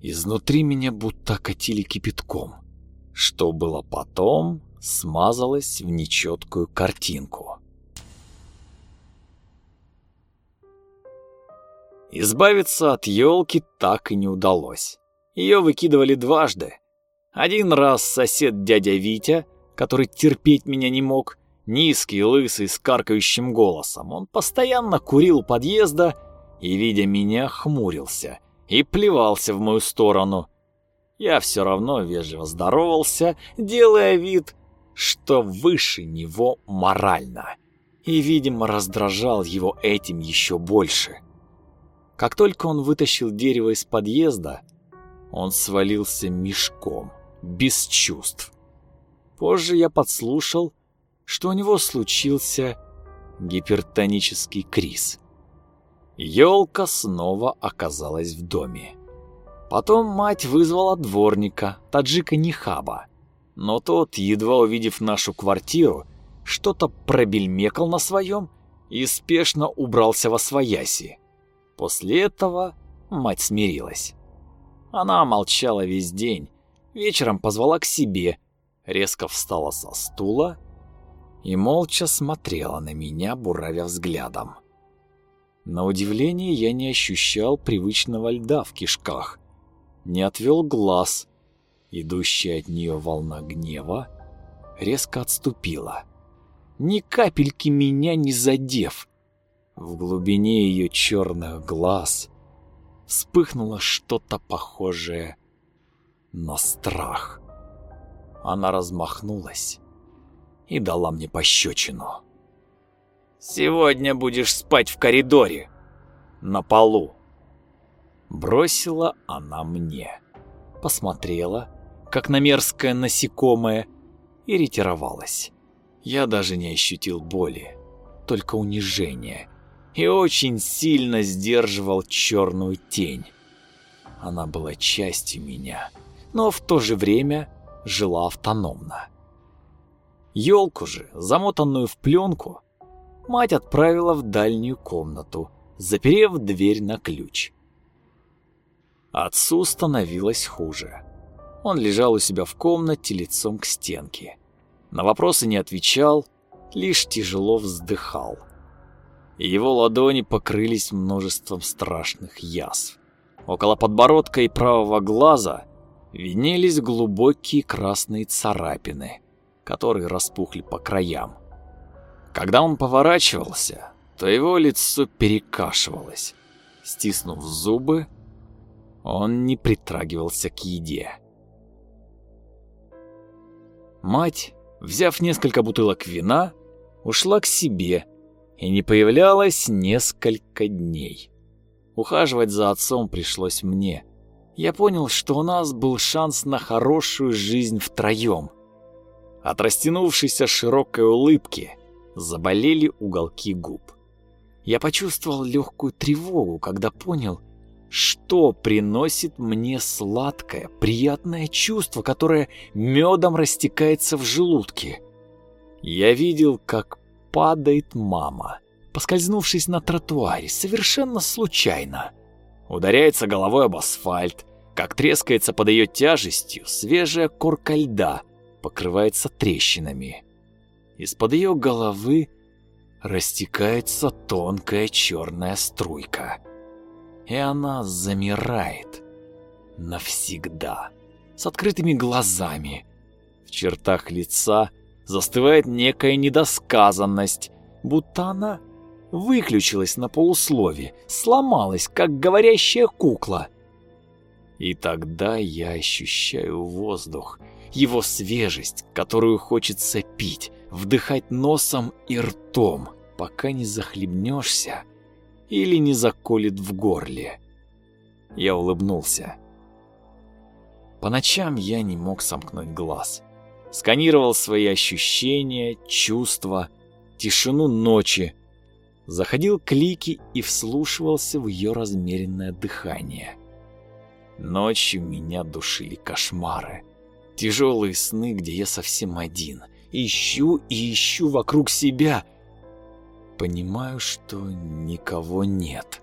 Изнутри меня будто катили кипятком. Что было потом, смазалось в нечеткую картинку. Избавиться от елки так и не удалось. Ее выкидывали дважды. Один раз сосед дядя Витя, который терпеть меня не мог, низкий, лысый, с каркающим голосом. Он постоянно курил у подъезда и, видя меня, хмурился и плевался в мою сторону. Я все равно вежливо здоровался, делая вид, что выше него морально. И, видимо, раздражал его этим еще больше. Как только он вытащил дерево из подъезда, он свалился мешком, без чувств. Позже я подслушал, что у него случился гипертонический криз. Ёлка снова оказалась в доме. Потом мать вызвала дворника, таджика Нихаба. Но тот, едва увидев нашу квартиру, что-то пробельмекал на своем и спешно убрался во свояси. После этого мать смирилась. Она молчала весь день, вечером позвала к себе, резко встала со стула и молча смотрела на меня, буравя взглядом. На удивление я не ощущал привычного льда в кишках, не отвел глаз. Идущая от нее волна гнева резко отступила, ни капельки меня не задев. В глубине ее черных глаз вспыхнуло что-то похожее на страх. Она размахнулась и дала мне пощечину. «Сегодня будешь спать в коридоре, на полу». Бросила она мне. Посмотрела, как на мерзкое насекомое, и ретировалась. Я даже не ощутил боли, только унижение, и очень сильно сдерживал черную тень. Она была частью меня, но в то же время жила автономно. Елку же, замотанную в пленку, мать отправила в дальнюю комнату, заперев дверь на ключ. Отцу становилось хуже. Он лежал у себя в комнате лицом к стенке. На вопросы не отвечал, лишь тяжело вздыхал. Его ладони покрылись множеством страшных язв. Около подбородка и правого глаза виднелись глубокие красные царапины, которые распухли по краям. Когда он поворачивался, то его лицо перекашивалось. Стиснув зубы, он не притрагивался к еде. Мать, взяв несколько бутылок вина, ушла к себе и не появлялась несколько дней. Ухаживать за отцом пришлось мне. Я понял, что у нас был шанс на хорошую жизнь втроем. От растянувшейся широкой улыбки заболели уголки губ. Я почувствовал легкую тревогу, когда понял, что приносит мне сладкое, приятное чувство, которое медом растекается в желудке. Я видел, как падает мама, поскользнувшись на тротуаре, совершенно случайно. Ударяется головой об асфальт, как трескается под ее тяжестью свежая корка льда, покрывается трещинами. Из-под ее головы растекается тонкая черная струйка и она замирает. Навсегда. С открытыми глазами. В чертах лица застывает некая недосказанность, будто она выключилась на полуслове, сломалась, как говорящая кукла. И тогда я ощущаю воздух, его свежесть, которую хочется пить, вдыхать носом и ртом, пока не захлебнешься или не заколет в горле. Я улыбнулся. По ночам я не мог сомкнуть глаз. Сканировал свои ощущения, чувства, тишину ночи, заходил к Лике и вслушивался в ее размеренное дыхание. Ночью меня душили кошмары. Тяжелые сны, где я совсем один. Ищу и ищу вокруг себя. Понимаю, что никого нет.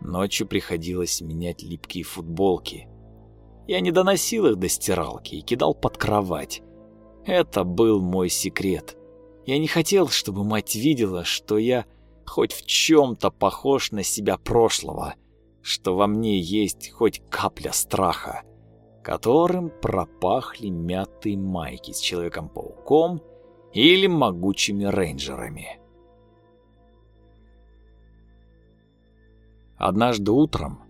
Ночью приходилось менять липкие футболки. Я не доносил их до стиралки и кидал под кровать. Это был мой секрет. Я не хотел, чтобы мать видела, что я хоть в чем-то похож на себя прошлого, что во мне есть хоть капля страха, которым пропахли мятые майки с Человеком-пауком или могучими рейнджерами. Однажды утром,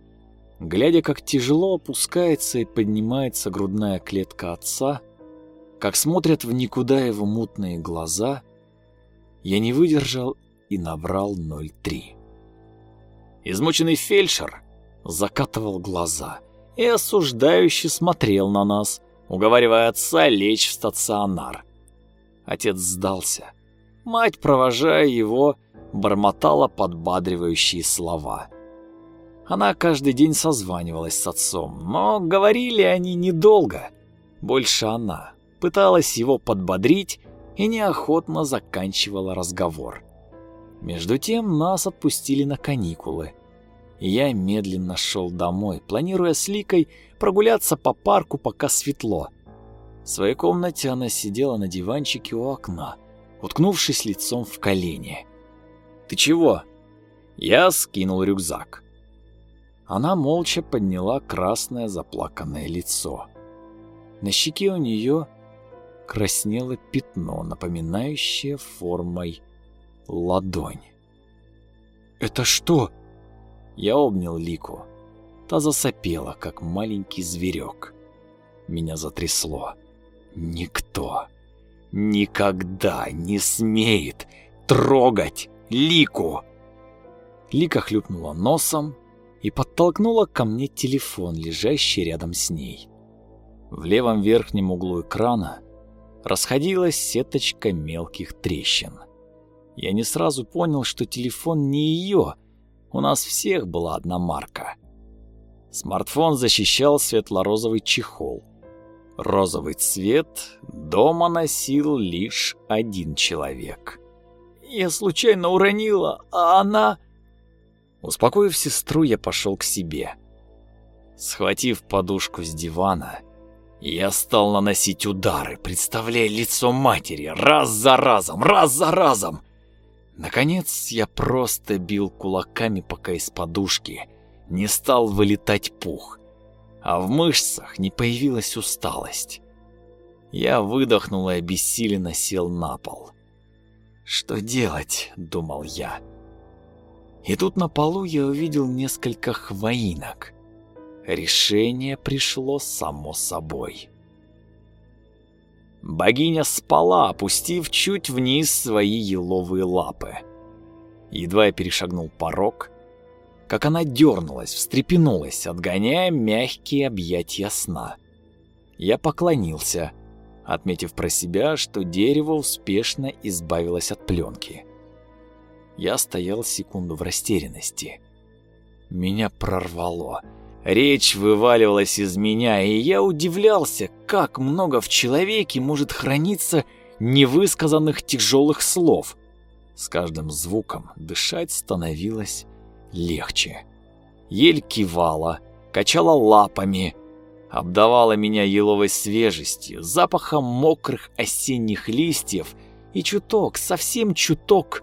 глядя, как тяжело опускается и поднимается грудная клетка отца, как смотрят в никуда его мутные глаза, я не выдержал и набрал 03. Измученный фельдшер закатывал глаза и осуждающе смотрел на нас, уговаривая отца лечь в стационар. Отец сдался. Мать, провожая его, бормотала подбадривающие слова. Она каждый день созванивалась с отцом, но говорили они недолго. Больше она пыталась его подбодрить и неохотно заканчивала разговор. Между тем нас отпустили на каникулы. Я медленно шел домой, планируя с Ликой прогуляться по парку, пока светло. В своей комнате она сидела на диванчике у окна, уткнувшись лицом в колени. «Ты чего?» Я скинул рюкзак. Она молча подняла красное заплаканное лицо. На щеке у нее краснело пятно, напоминающее формой ладонь. «Это что?» Я обнял Лику. Та засопела, как маленький зверек. Меня затрясло. Никто никогда не смеет трогать Лику. Лика хлюпнула носом и подтолкнула ко мне телефон, лежащий рядом с ней. В левом верхнем углу экрана расходилась сеточка мелких трещин. Я не сразу понял, что телефон не ее. У нас всех была одна марка. Смартфон защищал светло-розовый чехол. Розовый цвет дома носил лишь один человек. «Я случайно уронила, а она...» Успокоив сестру, я пошел к себе. Схватив подушку с дивана, я стал наносить удары, представляя лицо матери раз за разом, раз за разом. Наконец, я просто бил кулаками, пока из подушки не стал вылетать пух, а в мышцах не появилась усталость. Я выдохнул и обессиленно сел на пол. «Что делать?» — думал я. И тут на полу я увидел несколько хвоинок. Решение пришло само собой. Богиня спала, опустив чуть вниз свои еловые лапы. Едва я перешагнул порог, как она дернулась, встрепенулась, отгоняя мягкие объятия сна. Я поклонился, отметив про себя, что дерево успешно избавилось от пленки. Я стоял секунду в растерянности. Меня прорвало. Речь вываливалась из меня, и я удивлялся, как много в человеке может храниться невысказанных тяжелых слов. С каждым звуком дышать становилось легче. Ель кивала, качала лапами, обдавала меня еловой свежестью, запахом мокрых осенних листьев и чуток, совсем чуток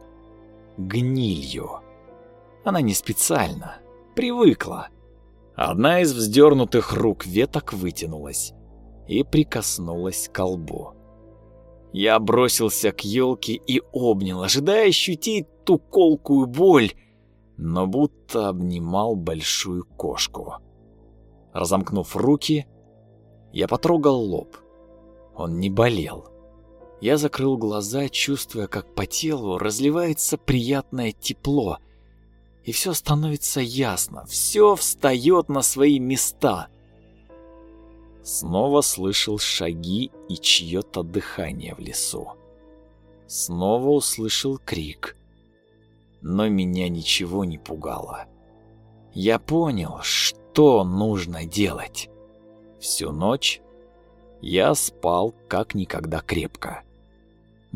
гнилью. Она не специально, привыкла. Одна из вздернутых рук веток вытянулась и прикоснулась к колбу. Я бросился к елке и обнял, ожидая ощутить ту колкую боль, но будто обнимал большую кошку. Разомкнув руки, я потрогал лоб, Он не болел. Я закрыл глаза, чувствуя, как по телу разливается приятное тепло, и все становится ясно, все встает на свои места. Снова слышал шаги и чье-то дыхание в лесу. Снова услышал крик. Но меня ничего не пугало. Я понял, что нужно делать. Всю ночь я спал как никогда крепко.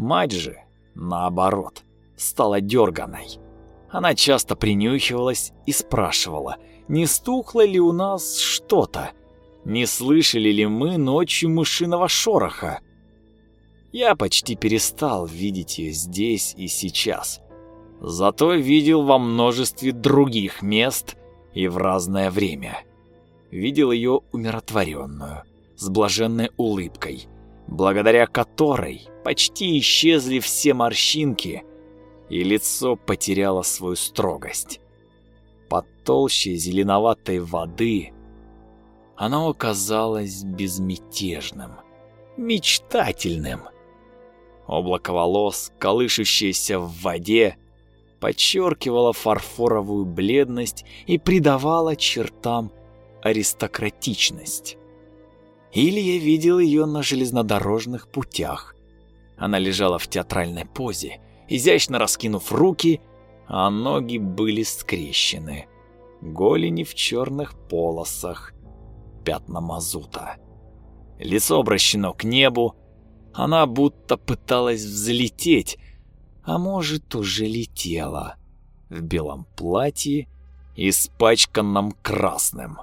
Мать же, наоборот, стала дерганой. Она часто принюхивалась и спрашивала, не стухло ли у нас что-то, не слышали ли мы ночью мышиного шороха. Я почти перестал видеть ее здесь и сейчас. Зато видел во множестве других мест и в разное время. Видел ее умиротворенную, с блаженной улыбкой, благодаря которой почти исчезли все морщинки, и лицо потеряло свою строгость. Под толщей зеленоватой воды оно оказалось безмятежным, мечтательным. Облако волос, колышущееся в воде, подчеркивало фарфоровую бледность и придавало чертам аристократичность. Или я видел ее на железнодорожных путях. Она лежала в театральной позе, изящно раскинув руки, а ноги были скрещены. Голени в черных полосах, пятна мазута. Лицо обращено к небу, она будто пыталась взлететь, а может уже летела в белом платье, испачканном красным.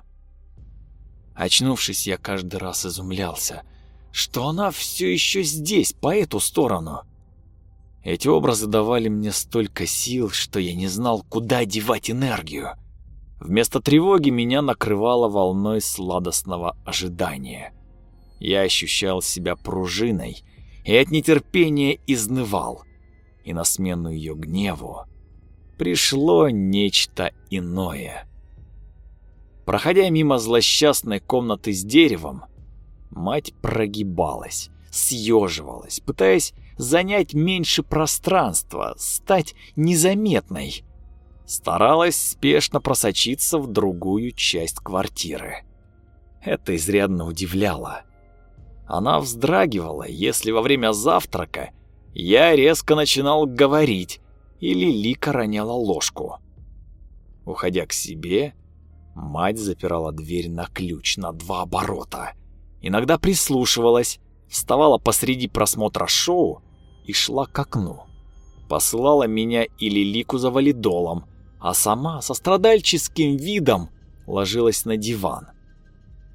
Очнувшись, я каждый раз изумлялся, что она все еще здесь, по эту сторону. Эти образы давали мне столько сил, что я не знал, куда девать энергию. Вместо тревоги меня накрывало волной сладостного ожидания. Я ощущал себя пружиной и от нетерпения изнывал. И на смену ее гневу пришло нечто иное. Проходя мимо злосчастной комнаты с деревом, мать прогибалась, съеживалась, пытаясь занять меньше пространства, стать незаметной. Старалась спешно просочиться в другую часть квартиры. Это изрядно удивляло. Она вздрагивала, если во время завтрака я резко начинал говорить или Лика роняла ложку. Уходя к себе, Мать запирала дверь на ключ на два оборота. Иногда прислушивалась, вставала посреди просмотра шоу и шла к окну. Посылала меня или Лику за валидолом, а сама со страдальческим видом ложилась на диван.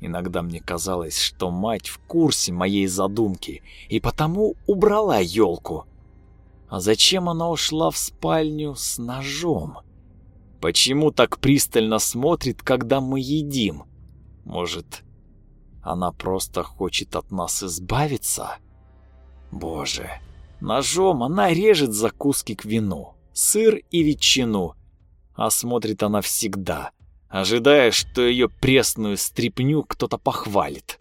Иногда мне казалось, что мать в курсе моей задумки и потому убрала елку. А зачем она ушла в спальню с ножом? Почему так пристально смотрит, когда мы едим? Может, она просто хочет от нас избавиться? Боже, ножом она режет закуски к вину, сыр и ветчину, а смотрит она всегда, ожидая, что ее пресную стряпню кто-то похвалит.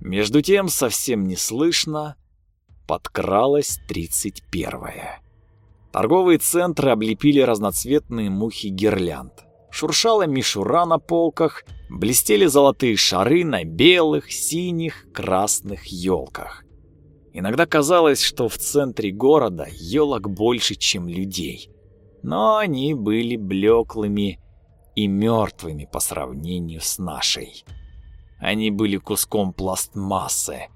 Между тем, совсем неслышно, подкралась тридцать первая. Торговые центры облепили разноцветные мухи гирлянд. Шуршала мишура на полках, блестели золотые шары на белых, синих, красных елках. Иногда казалось, что в центре города елок больше, чем людей. Но они были блеклыми и мертвыми по сравнению с нашей. Они были куском пластмассы,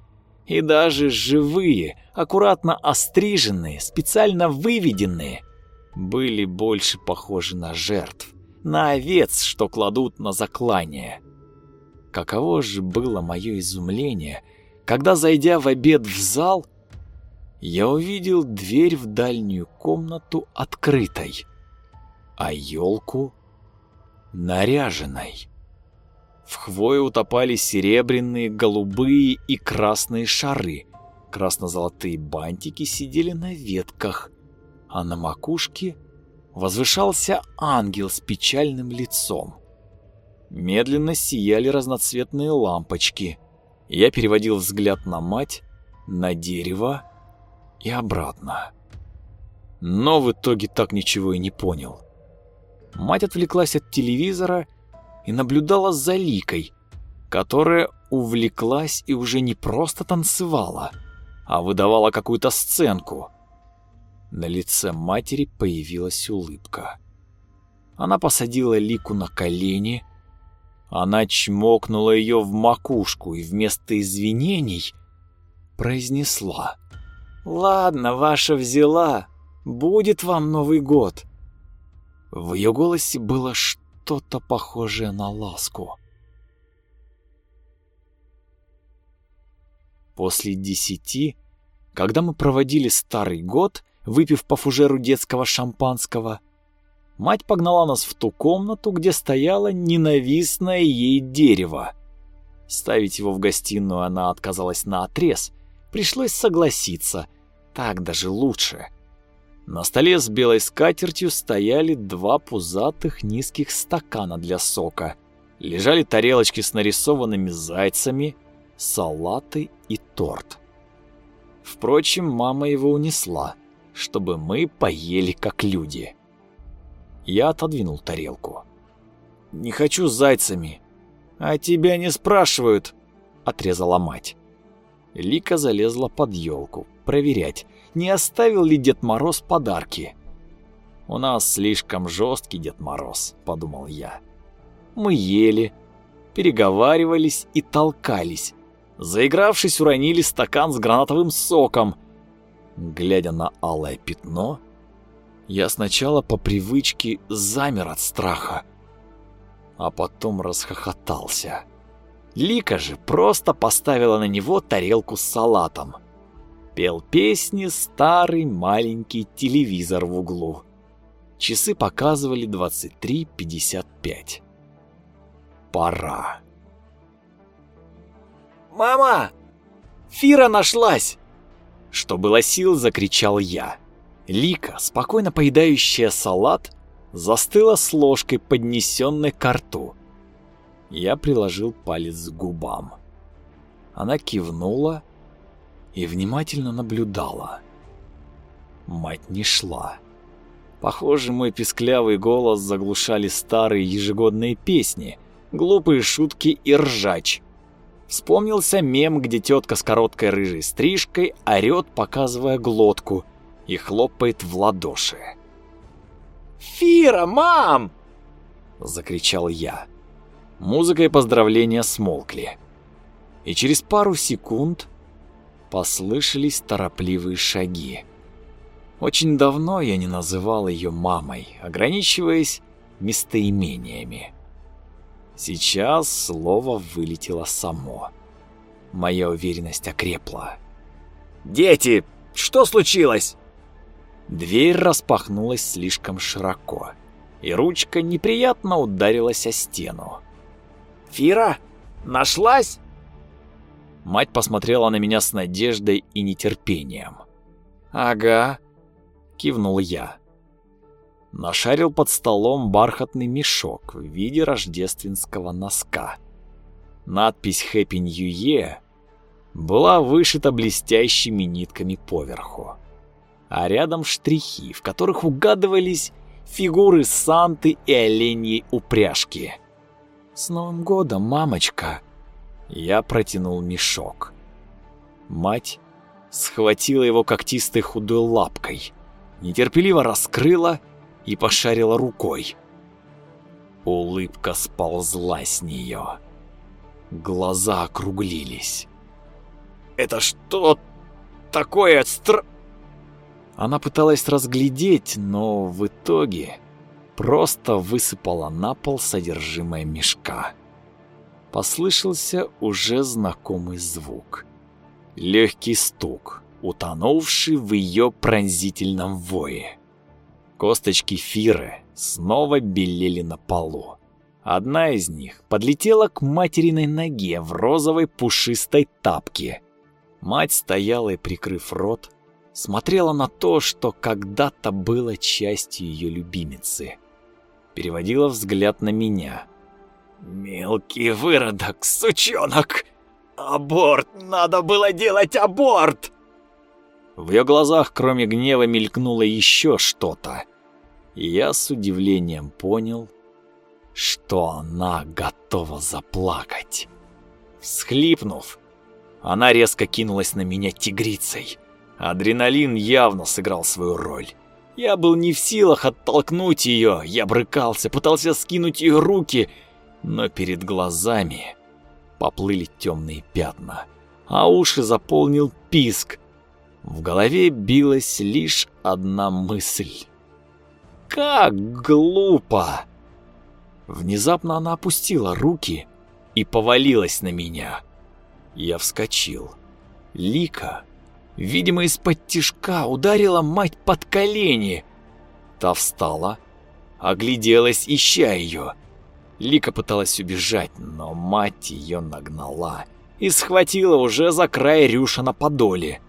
и даже живые, аккуратно остриженные, специально выведенные, были больше похожи на жертв, на овец, что кладут на заклание. Каково же было мое изумление, когда, зайдя в обед в зал, я увидел дверь в дальнюю комнату открытой, а елку наряженной. В хвое утопали серебряные, голубые и красные шары. Красно-золотые бантики сидели на ветках, а на макушке возвышался ангел с печальным лицом. Медленно сияли разноцветные лампочки. Я переводил взгляд на мать, на дерево и обратно. Но в итоге так ничего и не понял. Мать отвлеклась от телевизора и наблюдала за Ликой, которая увлеклась и уже не просто танцевала, а выдавала какую-то сценку. На лице матери появилась улыбка. Она посадила Лику на колени, она чмокнула ее в макушку и вместо извинений произнесла. «Ладно, ваша взяла, будет вам Новый год». В ее голосе было что-то похожее на ласку. После десяти, когда мы проводили старый год, выпив по фужеру детского шампанского, мать погнала нас в ту комнату, где стояло ненавистное ей дерево. Ставить его в гостиную она отказалась на отрез. Пришлось согласиться. Так даже лучше. На столе с белой скатертью стояли два пузатых низких стакана для сока. Лежали тарелочки с нарисованными зайцами, салаты и торт. Впрочем, мама его унесла, чтобы мы поели как люди. Я отодвинул тарелку. «Не хочу с зайцами». «А тебя не спрашивают», — отрезала мать. Лика залезла под елку, проверять, не оставил ли Дед Мороз подарки. «У нас слишком жесткий Дед Мороз», — подумал я. Мы ели, переговаривались и толкались, Заигравшись, уронили стакан с гранатовым соком. Глядя на алое пятно, я сначала по привычке замер от страха, а потом расхохотался. Лика же просто поставила на него тарелку с салатом. Пел песни старый маленький телевизор в углу. Часы показывали 23.55. Пора. «Мама! Фира нашлась!» Что было сил, закричал я. Лика, спокойно поедающая салат, застыла с ложкой, поднесенной к рту. Я приложил палец к губам. Она кивнула и внимательно наблюдала. Мать не шла. Похоже, мой писклявый голос заглушали старые ежегодные песни, глупые шутки и ржач. Вспомнился мем, где тетка с короткой рыжей стрижкой орет, показывая глотку, и хлопает в ладоши. «Фира, мам!» — закричал я. Музыка и поздравления смолкли. И через пару секунд послышались торопливые шаги. Очень давно я не называл ее мамой, ограничиваясь местоимениями. Сейчас слово вылетело само. Моя уверенность окрепла. «Дети, что случилось?» Дверь распахнулась слишком широко, и ручка неприятно ударилась о стену. «Фира, нашлась?» Мать посмотрела на меня с надеждой и нетерпением. «Ага», — кивнул я нашарил под столом бархатный мешок в виде рождественского носка. Надпись «Хэппи Нью Е» была вышита блестящими нитками поверху, а рядом штрихи, в которых угадывались фигуры Санты и оленьей упряжки. «С Новым годом, мамочка!» Я протянул мешок. Мать схватила его когтистой худой лапкой, нетерпеливо раскрыла и пошарила рукой. Улыбка сползла с нее. Глаза округлились. «Это что такое стр...» Она пыталась разглядеть, но в итоге просто высыпала на пол содержимое мешка. Послышался уже знакомый звук. Легкий стук, утонувший в ее пронзительном вое. Косточки фиры снова белели на полу. Одна из них подлетела к материной ноге в розовой пушистой тапке. Мать стояла и, прикрыв рот, смотрела на то, что когда-то было частью ее любимицы. Переводила взгляд на меня. «Мелкий выродок, сучонок!» Аборт! Надо было делать аборт!» В ее глазах, кроме гнева, мелькнуло еще что-то. Я с удивлением понял, что она готова заплакать. Всхлипнув, она резко кинулась на меня тигрицей. Адреналин явно сыграл свою роль. Я был не в силах оттолкнуть ее, я брыкался, пытался скинуть ее руки, но перед глазами поплыли темные пятна, а уши заполнил писк. В голове билась лишь одна мысль. Как глупо! Внезапно она опустила руки и повалилась на меня. Я вскочил. Лика, видимо, из-под тишка ударила мать под колени. Та встала, огляделась, ища ее. Лика пыталась убежать, но мать ее нагнала и схватила уже за край Рюша на подоле.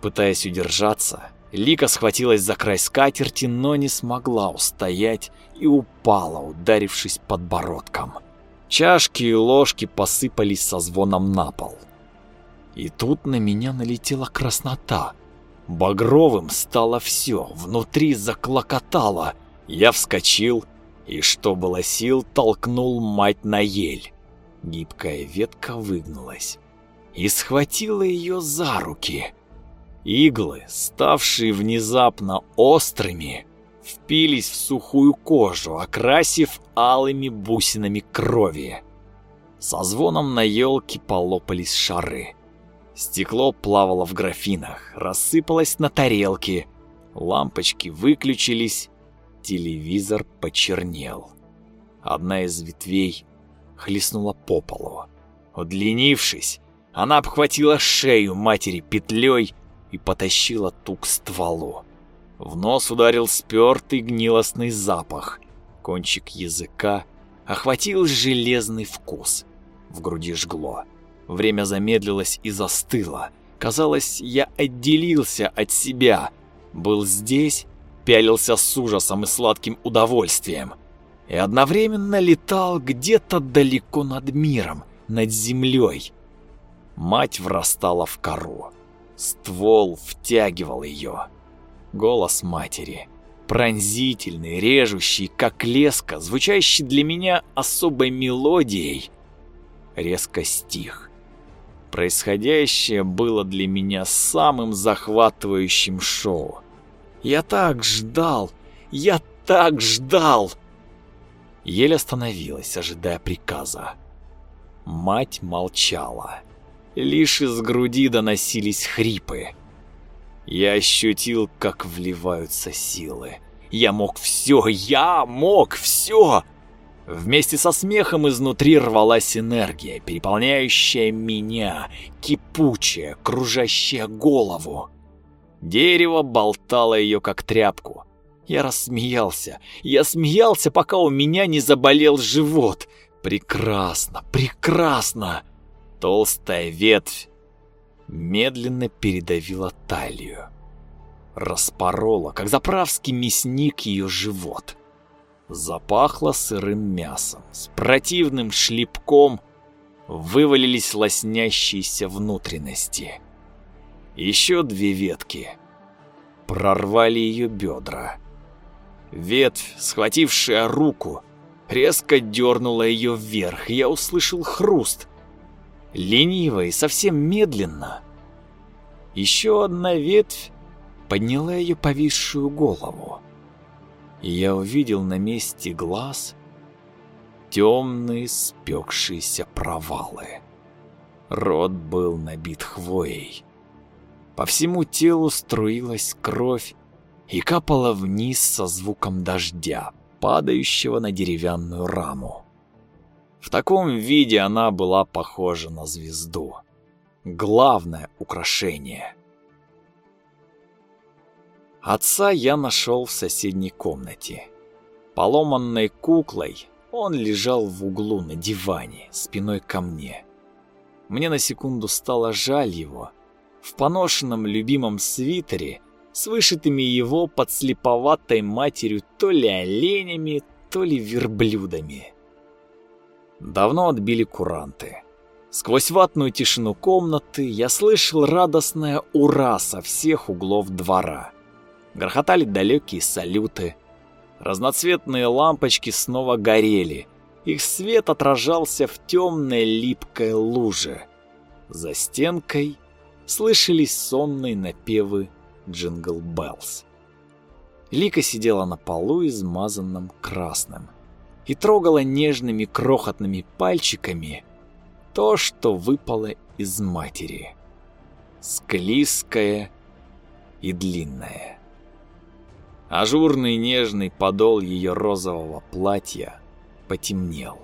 Пытаясь удержаться, Лика схватилась за край скатерти, но не смогла устоять и упала, ударившись подбородком. Чашки и ложки посыпались со звоном на пол. И тут на меня налетела краснота. Багровым стало все, внутри заклокотало. Я вскочил и, что было сил, толкнул мать на ель. Гибкая ветка выгнулась и схватила ее за руки. Иглы, ставшие внезапно острыми, впились в сухую кожу, окрасив алыми бусинами крови. Со звоном на елке полопались шары. Стекло плавало в графинах, рассыпалось на тарелки, лампочки выключились, телевизор почернел. Одна из ветвей хлестнула по полу. Удлинившись, она обхватила шею матери петлей и потащила ту к стволу. В нос ударил спёртый гнилостный запах. Кончик языка охватил железный вкус. В груди жгло. Время замедлилось и застыло. Казалось, я отделился от себя. Был здесь, пялился с ужасом и сладким удовольствием. И одновременно летал где-то далеко над миром, над землей. Мать врастала в кору. Ствол втягивал ее. Голос матери, пронзительный, режущий, как леска, звучащий для меня особой мелодией, резко стих. Происходящее было для меня самым захватывающим шоу. Я так ждал, я так ждал. Еле остановилась, ожидая приказа. Мать молчала. Лишь из груди доносились хрипы. Я ощутил, как вливаются силы. Я мог все, я мог все! Вместе со смехом изнутри рвалась энергия, переполняющая меня, кипучая, кружащая голову. Дерево болтало ее как тряпку. Я рассмеялся. Я смеялся, пока у меня не заболел живот. Прекрасно, прекрасно! Толстая ветвь медленно передавила талию. Распорола, как заправский мясник, ее живот. Запахло сырым мясом. С противным шлепком вывалились лоснящиеся внутренности. Еще две ветки прорвали ее бедра. Ветвь, схватившая руку, резко дернула ее вверх. Я услышал хруст, лениво и совсем медленно. Еще одна ветвь подняла ее повисшую голову. И я увидел на месте глаз темные спекшиеся провалы. Рот был набит хвоей. По всему телу струилась кровь и капала вниз со звуком дождя, падающего на деревянную раму. В таком виде она была похожа на звезду. Главное украшение. Отца я нашел в соседней комнате. Поломанной куклой он лежал в углу на диване, спиной ко мне. Мне на секунду стало жаль его. В поношенном любимом свитере с вышитыми его подслеповатой матерью то ли оленями, то ли верблюдами. Давно отбили куранты. Сквозь ватную тишину комнаты я слышал радостное «Ура!» со всех углов двора. Грохотали далекие салюты. Разноцветные лампочки снова горели. Их свет отражался в темной липкой луже. За стенкой слышались сонные напевы «Jingle Bells». Лика сидела на полу, измазанном красным, и трогала нежными крохотными пальчиками то, что выпало из матери. Склизкое и длинное. Ажурный нежный подол ее розового платья потемнел.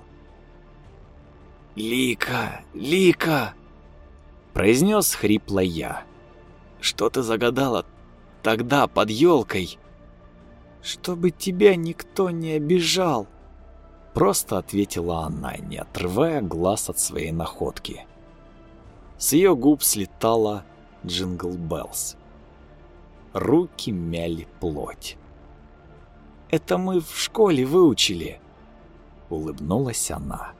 «Лика! Лика!» Произнес хрипло я. «Что ты загадала тогда под елкой?» «Чтобы тебя никто не обижал», просто ответила она, не отрывая глаз от своей находки. С ее губ слетала Jingle Bells. Руки мяли плоть. «Это мы в школе выучили», — улыбнулась она.